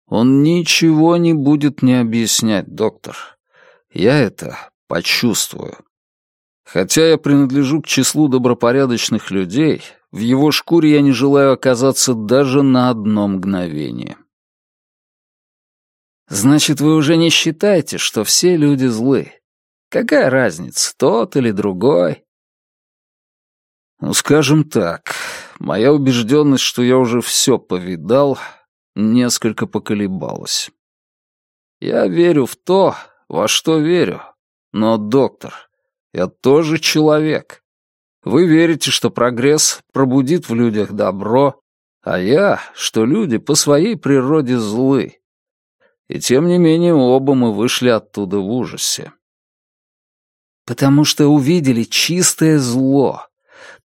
Он ничего не будет мне объяснять, доктор. Я это почувствую. Хотя я принадлежу к числу добропорядочных людей, в его шкуре я не желаю оказаться даже на одно мгновение. Значит, вы уже не считаете, что все люди злы? Какая разница, тот или другой? Ну, скажем так, моя убежденность, что я уже все повидал, несколько поколебалась. Я верю в то, во что верю. Но, доктор, я тоже человек. Вы верите, что прогресс пробудит в людях добро, а я, что люди по своей природе злы. И тем не менее оба мы вышли оттуда в ужасе. Потому что увидели чистое зло.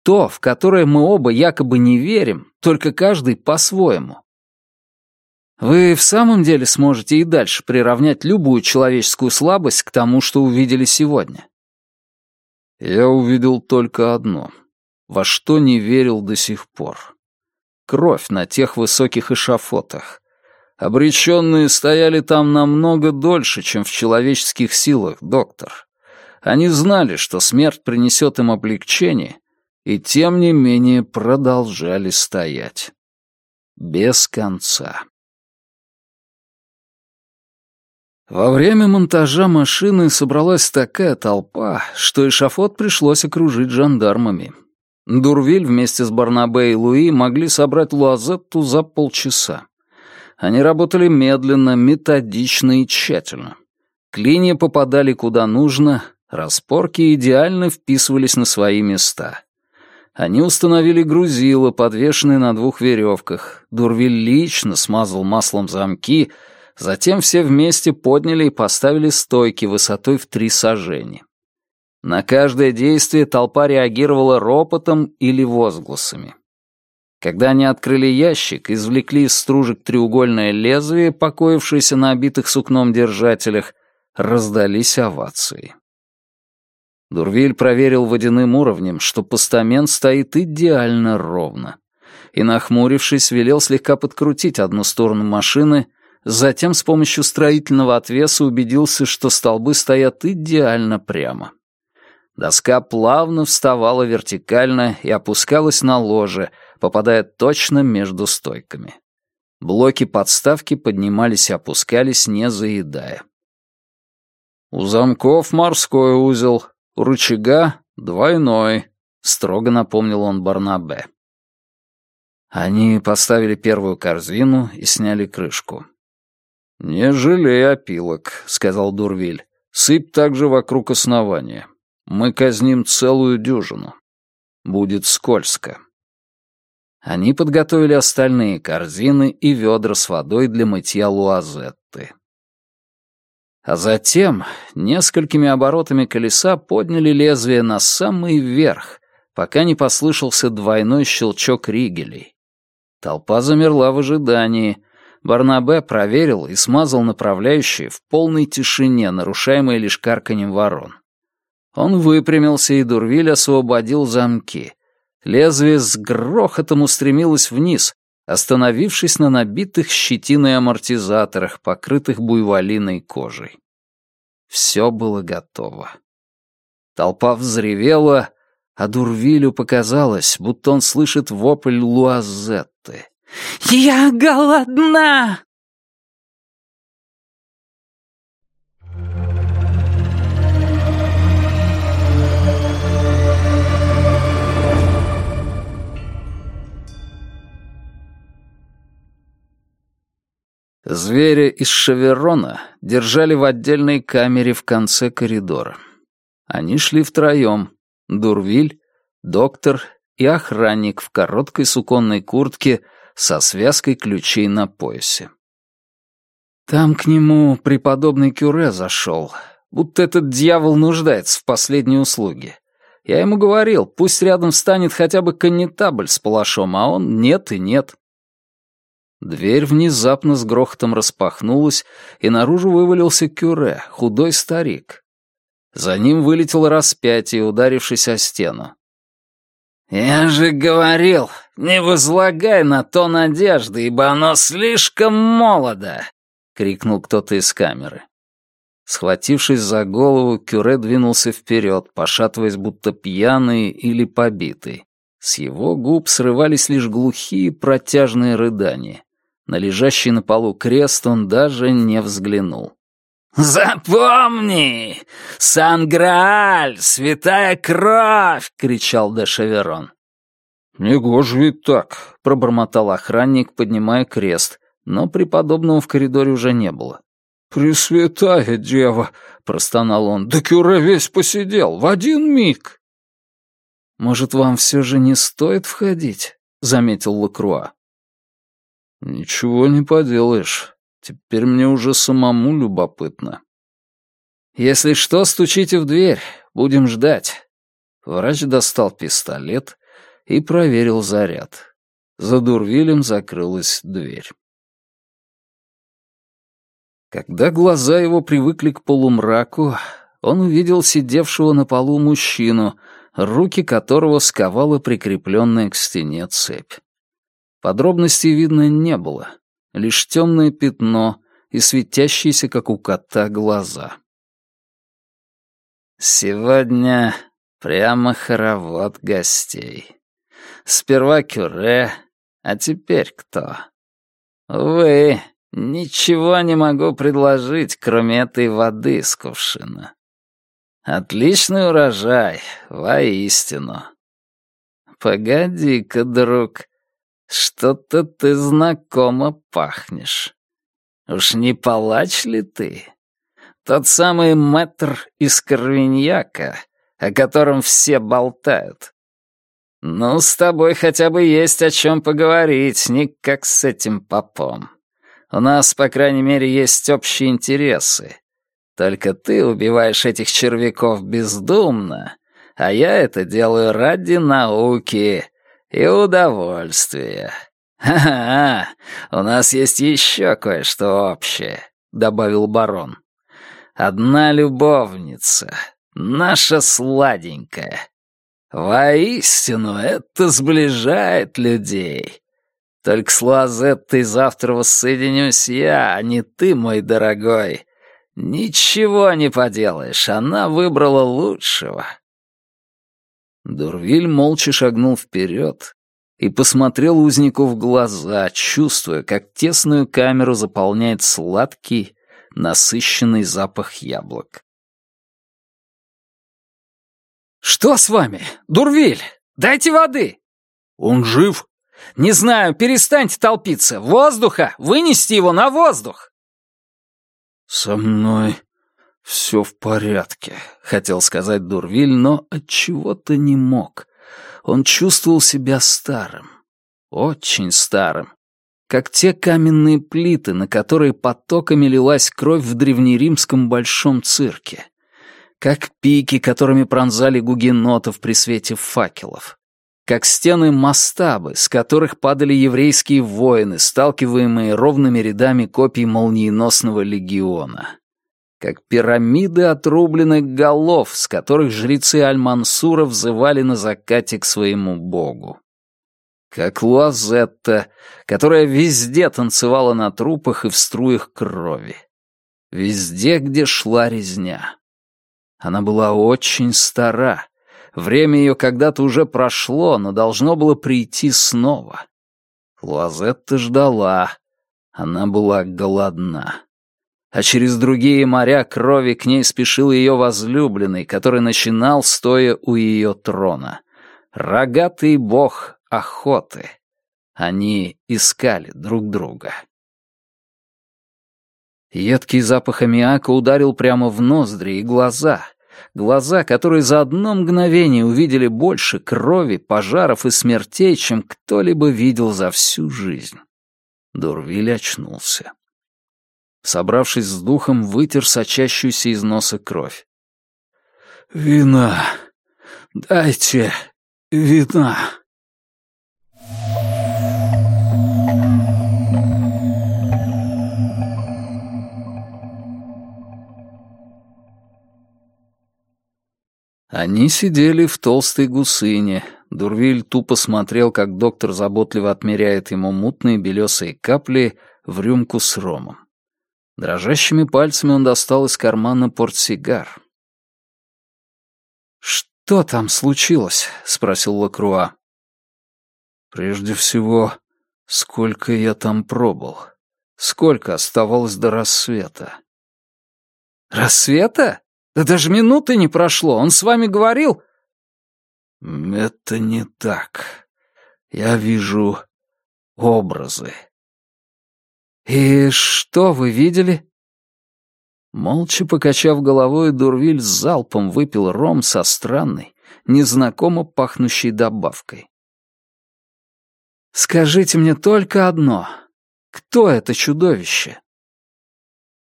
То, в которое мы оба якобы не верим, только каждый по-своему. Вы в самом деле сможете и дальше приравнять любую человеческую слабость к тому, что увидели сегодня? Я увидел только одно, во что не верил до сих пор. Кровь на тех высоких эшафотах. Обреченные стояли там намного дольше, чем в человеческих силах, доктор. Они знали, что смерть принесет им облегчение, и тем не менее продолжали стоять. Без конца. Во время монтажа машины собралась такая толпа, что эшафот пришлось окружить жандармами. Дурвиль вместе с Барнабе и Луи могли собрать Луазетту за полчаса. Они работали медленно, методично и тщательно. Клинья попадали куда нужно, распорки идеально вписывались на свои места. Они установили грузило, подвешенное на двух веревках. Дурвиль лично смазал маслом замки — Затем все вместе подняли и поставили стойки высотой в три сажени. На каждое действие толпа реагировала ропотом или возгласами. Когда они открыли ящик, извлекли из стружек треугольное лезвие, покоившееся на обитых сукном держателях, раздались овации. Дурвиль проверил водяным уровнем, что постамент стоит идеально ровно. И, нахмурившись, велел слегка подкрутить одну сторону машины, Затем с помощью строительного отвеса убедился, что столбы стоят идеально прямо. Доска плавно вставала вертикально и опускалась на ложе, попадая точно между стойками. Блоки подставки поднимались и опускались, не заедая. «У замков морской узел, у рычага двойной», — строго напомнил он Барнабе. Они поставили первую корзину и сняли крышку. «Не жалей опилок», — сказал Дурвиль. «Сыпь также вокруг основания. Мы казним целую дюжину. Будет скользко». Они подготовили остальные корзины и ведра с водой для мытья луазетты. А затем несколькими оборотами колеса подняли лезвие на самый верх, пока не послышался двойной щелчок ригелей. Толпа замерла в ожидании — Барнабе проверил и смазал направляющие в полной тишине, нарушаемой лишь карканьем ворон. Он выпрямился, и Дурвиль освободил замки. Лезвие с грохотом устремилось вниз, остановившись на набитых щетиной амортизаторах, покрытых буйволиной кожей. Все было готово. Толпа взревела, а Дурвилю показалось, будто он слышит вопль Луазетты. «Я голодна!» Зверя из Шаверона держали в отдельной камере в конце коридора. Они шли втроем. Дурвиль, доктор и охранник в короткой суконной куртке — со связкой ключей на поясе. Там к нему преподобный Кюре зашел, будто этот дьявол нуждается в последней услуге. Я ему говорил, пусть рядом встанет хотя бы коннетабль с палашом, а он нет и нет. Дверь внезапно с грохотом распахнулась, и наружу вывалился Кюре, худой старик. За ним вылетел распятие, ударившись о стену. «Я же говорил, не возлагай на то надежды, ибо оно слишком молодо!» — крикнул кто-то из камеры. Схватившись за голову, Кюре двинулся вперед, пошатываясь будто пьяный или побитый. С его губ срывались лишь глухие протяжные рыдания. На лежащий на полу крест он даже не взглянул. «Запомни! Санграаль! Святая кровь!» — кричал де Шеверон. «Негоже ведь так», — пробормотал охранник, поднимая крест, но преподобного в коридоре уже не было. «Пресвятая дева!» — простонал он. «Да Кюре весь посидел, в один миг!» «Может, вам все же не стоит входить?» — заметил Лакруа. «Ничего не поделаешь. Теперь мне уже самому любопытно». «Если что, стучите в дверь. Будем ждать». Врач достал пистолет и проверил заряд. За Дурвилем закрылась дверь. Когда глаза его привыкли к полумраку, он увидел сидевшего на полу мужчину, руки которого сковала прикрепленная к стене цепь. Подробностей видно не было, лишь темное пятно и светящиеся, как у кота, глаза. «Сегодня прямо хоровод гостей. Сперва Кюре, а теперь кто? Вы, Ничего не могу предложить, кроме этой воды из кувшина. Отличный урожай, воистину. Погоди-ка, друг, что-то ты знакомо пахнешь. Уж не палач ли ты? Тот самый мэтр из Корвиньяка, о котором все болтают. Ну, с тобой хотя бы есть о чем поговорить, не как с этим попом. У нас, по крайней мере, есть общие интересы. Только ты убиваешь этих червяков бездумно, а я это делаю ради науки и удовольствия. Ха-ха, у нас есть еще кое-что общее», — добавил барон. «Одна любовница, наша сладенькая. Воистину, это сближает людей». Только с Луазеттой завтра воссоединюсь я, а не ты, мой дорогой. Ничего не поделаешь, она выбрала лучшего». Дурвиль молча шагнул вперед и посмотрел узнику в глаза, чувствуя, как тесную камеру заполняет сладкий, насыщенный запах яблок. «Что с вами? Дурвиль, дайте воды!» «Он жив?» Не знаю, перестаньте толпиться. Воздуха! Вынести его на воздух!» «Со мной все в порядке», — хотел сказать Дурвиль, но от чего то не мог. Он чувствовал себя старым, очень старым, как те каменные плиты, на которые потоками лилась кровь в древнеримском большом цирке, как пики, которыми пронзали гугенотов при свете факелов как стены мастабы, с которых падали еврейские воины, сталкиваемые ровными рядами копий молниеносного легиона, как пирамиды отрубленных голов, с которых жрецы Аль-Мансура взывали на закате к своему богу, как Луазетта, которая везде танцевала на трупах и в струях крови, везде, где шла резня. Она была очень стара, Время ее когда-то уже прошло, но должно было прийти снова. Луазетта ждала. Она была голодна. А через другие моря крови к ней спешил ее возлюбленный, который начинал, стоя у ее трона. Рогатый бог охоты. Они искали друг друга. Едкий запах аммиака ударил прямо в ноздри и глаза. Глаза, которые за одно мгновение увидели больше крови, пожаров и смертей, чем кто-либо видел за всю жизнь. Дурвиль очнулся. Собравшись с духом, вытер сочащуюся из носа кровь. «Вина! Дайте вина!» Они сидели в толстой гусыне. Дурвиль тупо смотрел, как доктор заботливо отмеряет ему мутные белесые капли в рюмку с ромом. Дрожащими пальцами он достал из кармана портсигар. «Что там случилось?» — спросил Лакруа. «Прежде всего, сколько я там пробыл? Сколько оставалось до рассвета?» «Рассвета? Да даже минуты не прошло, он с вами говорил?» «Это не так. Я вижу образы». «И что вы видели?» Молча покачав головой, Дурвиль с залпом выпил ром со странной, незнакомо пахнущей добавкой. «Скажите мне только одно. Кто это чудовище?»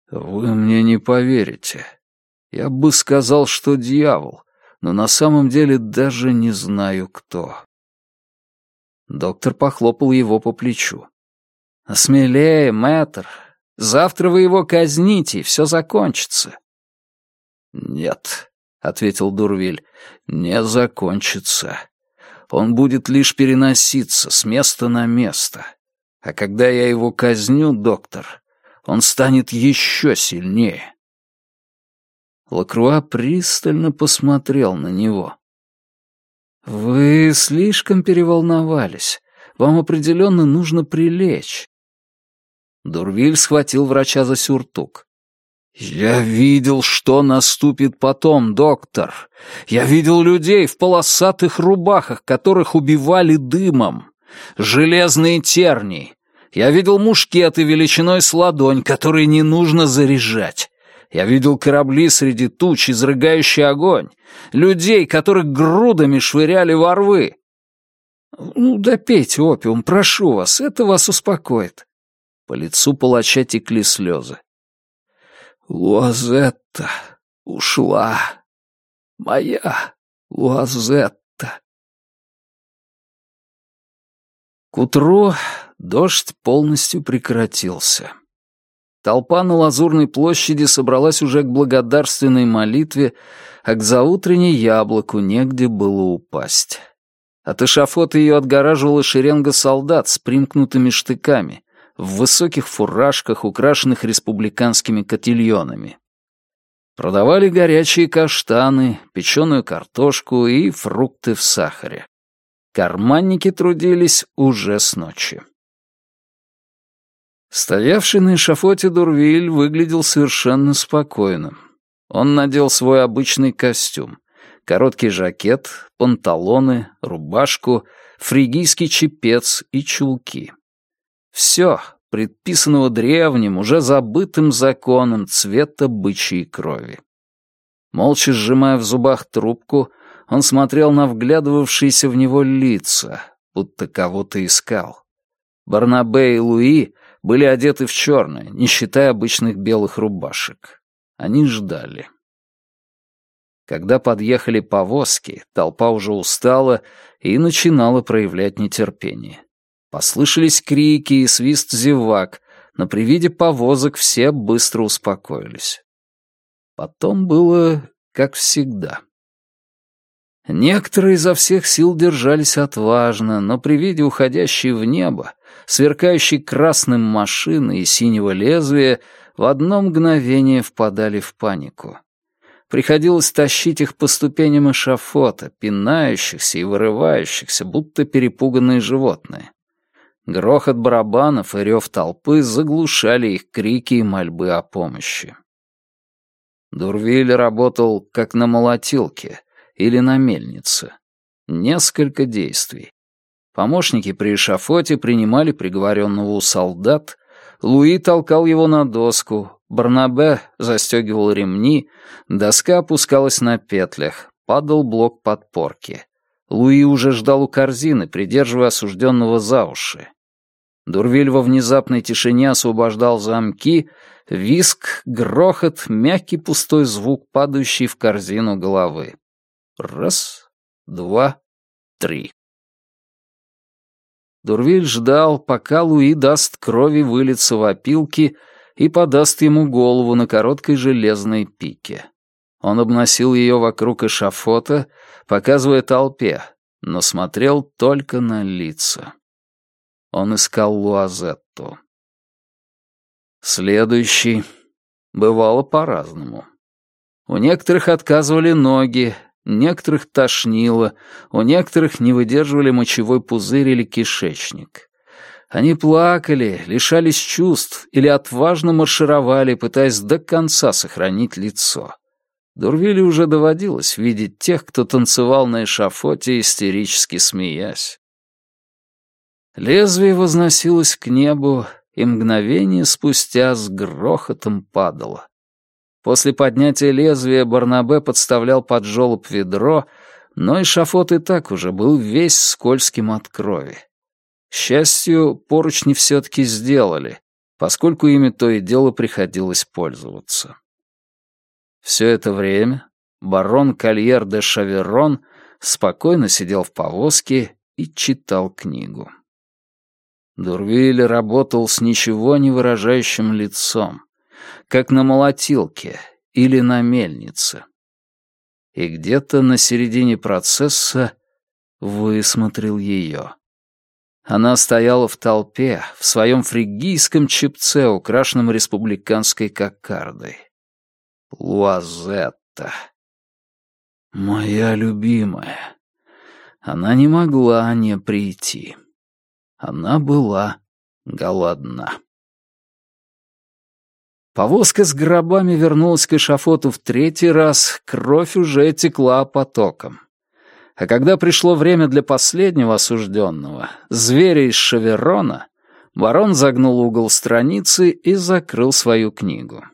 «Вы мне не поверите. Я бы сказал, что дьявол, но на самом деле даже не знаю, кто». Доктор похлопал его по плечу. «Смелее, мэтр. Завтра вы его казните, и все закончится». «Нет», — ответил Дурвиль, — «не закончится. Он будет лишь переноситься с места на место. А когда я его казню, доктор, он станет еще сильнее. Лакруа пристально посмотрел на него. «Вы слишком переволновались. Вам определенно нужно прилечь». Дурвиль схватил врача за сюртук. «Я видел, что наступит потом, доктор. Я видел людей в полосатых рубахах, которых убивали дымом. Железные тернии. Я видел мушкеты величиной с ладонь, которые не нужно заряжать. Я видел корабли среди туч, изрыгающие огонь. Людей, которых грудами швыряли во рвы. Ну, да пейте опиум, прошу вас, это вас успокоит. По лицу палача текли слезы. Луазетта ушла. Моя Луазетта. К утру дождь полностью прекратился. Толпа на Лазурной площади собралась уже к благодарственной молитве, а к заутренней яблоку негде было упасть. От эшафота ее отгораживала шеренга солдат с примкнутыми штыками, в высоких фуражках, украшенных республиканскими котельонами. Продавали горячие каштаны, печеную картошку и фрукты в сахаре. Карманники трудились уже с ночи. Стоявший на эшафоте Дурвиль выглядел совершенно спокойным. Он надел свой обычный костюм. Короткий жакет, панталоны, рубашку, фригийский чепец и чулки. Все, предписанного древним, уже забытым законом цвета бычьей крови. Молча сжимая в зубах трубку, он смотрел на вглядывавшиеся в него лица, будто кого-то искал. Барнабе и Луи были одеты в черное, не считая обычных белых рубашек. Они ждали. Когда подъехали повозки, толпа уже устала и начинала проявлять нетерпение. Послышались крики и свист зевак, но при виде повозок все быстро успокоились. Потом было как всегда. Некоторые изо всех сил держались отважно, но при виде уходящей в небо, сверкающей красным машины и синего лезвия, в одно мгновение впадали в панику. Приходилось тащить их по ступеням эшафота, пинающихся и вырывающихся, будто перепуганные животные. Грохот барабанов и рев толпы заглушали их крики и мольбы о помощи. Дурвиль работал как на молотилке или на мельнице. Несколько действий. Помощники при эшафоте принимали приговоренного у солдат, Луи толкал его на доску, Барнабе застегивал ремни, доска опускалась на петлях, падал блок подпорки. Луи уже ждал у корзины, придерживая осужденного за уши. Дурвиль во внезапной тишине освобождал замки, виск, грохот, мягкий пустой звук, падающий в корзину головы. Раз, два, три. Дурвиль ждал, пока Луи даст крови вылиться в опилки и подаст ему голову на короткой железной пике. Он обносил ее вокруг эшафота, показывая толпе, но смотрел только на лица. Он искал Луазетту. Следующий. Бывало по-разному. У некоторых отказывали ноги, некоторых тошнило, у некоторых не выдерживали мочевой пузырь или кишечник. Они плакали, лишались чувств или отважно маршировали, пытаясь до конца сохранить лицо. Дурвиле уже доводилось видеть тех, кто танцевал на эшафоте, истерически смеясь. Лезвие возносилось к небу, и мгновение спустя с грохотом падало. После поднятия лезвия Барнабе подставлял под жёлоб ведро, но эшафот и так уже был весь скользким от крови. К счастью, поручни все-таки сделали, поскольку ими то и дело приходилось пользоваться. Все это время барон Кольер де Шаверон спокойно сидел в повозке и читал книгу. Дурвиль работал с ничего не выражающим лицом, как на молотилке или на мельнице. И где-то на середине процесса высмотрел ее. Она стояла в толпе, в своем фригийском чепце, украшенном республиканской кокардой. Луазетта. Моя любимая. Она не могла не прийти. Она была голодна. Повозка с гробами вернулась к эшафоту в третий раз, кровь уже текла потоком. А когда пришло время для последнего осужденного, зверя из Шаверона, барон загнул угол страницы и закрыл свою книгу.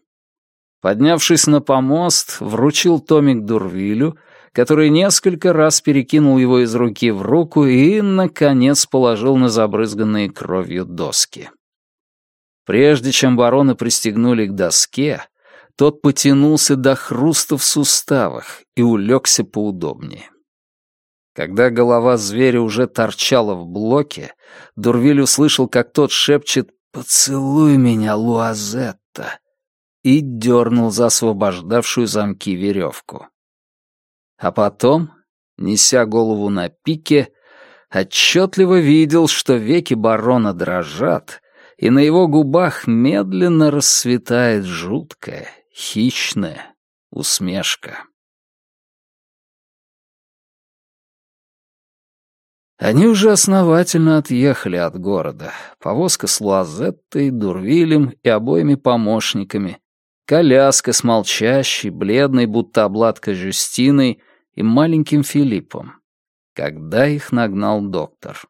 Поднявшись на помост, вручил томик Дурвилю, который несколько раз перекинул его из руки в руку и, наконец, положил на забрызганные кровью доски. Прежде чем барона пристегнули к доске, тот потянулся до хруста в суставах и улегся поудобнее. Когда голова зверя уже торчала в блоке, Дурвиль услышал, как тот шепчет «Поцелуй меня, Луазетта!» и дернул за освобождавшую замки веревку. А потом, неся голову на пике, отчетливо видел, что веки барона дрожат, и на его губах медленно расцветает жуткая, хищная усмешка. Они уже основательно отъехали от города. Повозка с Луазеттой, Дурвилем и обоими помощниками, коляска с молчащей, бледной, будто обладка Жюстиной и маленьким Филиппом, когда их нагнал доктор.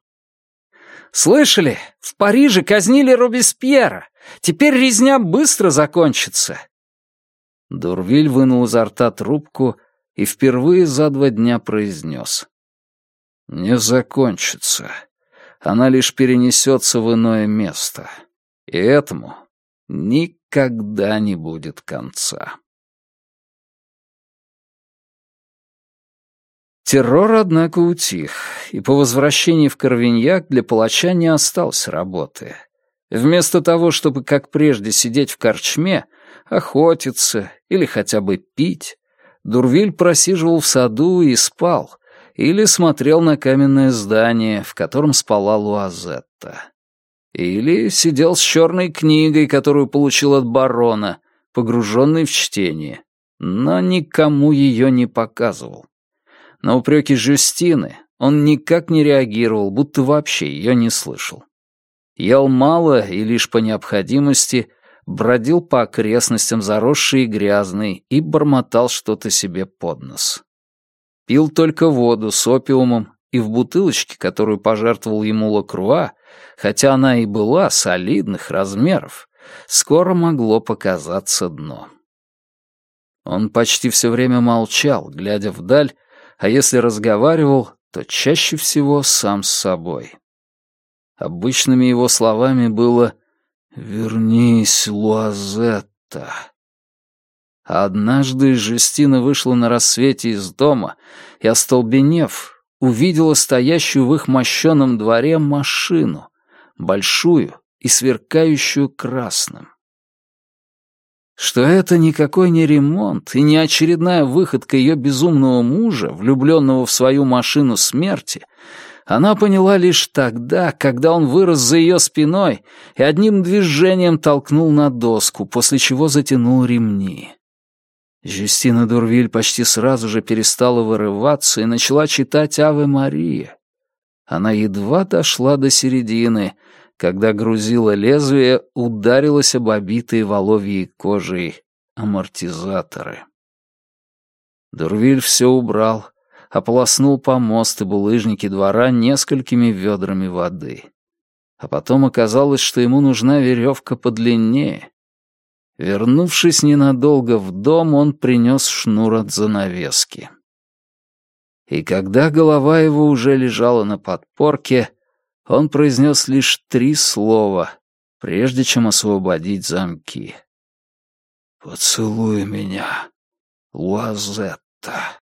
«Слышали? В Париже казнили Робеспьера. Теперь резня быстро закончится». Дурвиль вынул изо рта трубку и впервые за два дня произнес. «Не закончится. Она лишь перенесется в иное место. И этому никогда не будет конца. Террор, однако, утих, и по возвращении в Корвиньяк для палача не осталось работы. Вместо того, чтобы, как прежде, сидеть в корчме, охотиться или хотя бы пить, Дурвиль просиживал в саду и спал, или смотрел на каменное здание, в котором спала Луазетта. Или сидел с черной книгой, которую получил от барона, погруженный в чтение, но никому ее не показывал. На упреки Жюстины он никак не реагировал, будто вообще ее не слышал. Ел мало и лишь по необходимости бродил по окрестностям заросший и грязный и бормотал что-то себе под нос. Пил только воду с опиумом и в бутылочке, которую пожертвовал ему Лакруа, хотя она и была солидных размеров, скоро могло показаться дно. Он почти все время молчал, глядя вдаль, а если разговаривал, то чаще всего сам с собой. Обычными его словами было «Вернись, Луазетта». однажды Жюстина вышла на рассвете из дома и, остолбенев, увидела стоящую в их мощеном дворе машину, большую и сверкающую красным. Что это никакой не ремонт и не очередная выходка ее безумного мужа, влюбленного в свою машину смерти, она поняла лишь тогда, когда он вырос за ее спиной и одним движением толкнул на доску, после чего затянул ремни. Жюстина Дурвиль почти сразу же перестала вырываться и начала читать «Аве Мария». Она едва дошла до середины, когда грузила лезвие, ударилась об обитые воловьей кожей амортизаторы. Дурвиль все убрал, ополоснул помост и булыжники двора несколькими ведрами воды. А потом оказалось, что ему нужна веревка подлиннее. Вернувшись ненадолго в дом, он принес шнур от занавески. И когда голова его уже лежала на подпорке, он произнес лишь три слова, прежде чем освободить замки. «Поцелуй меня, Луазетта».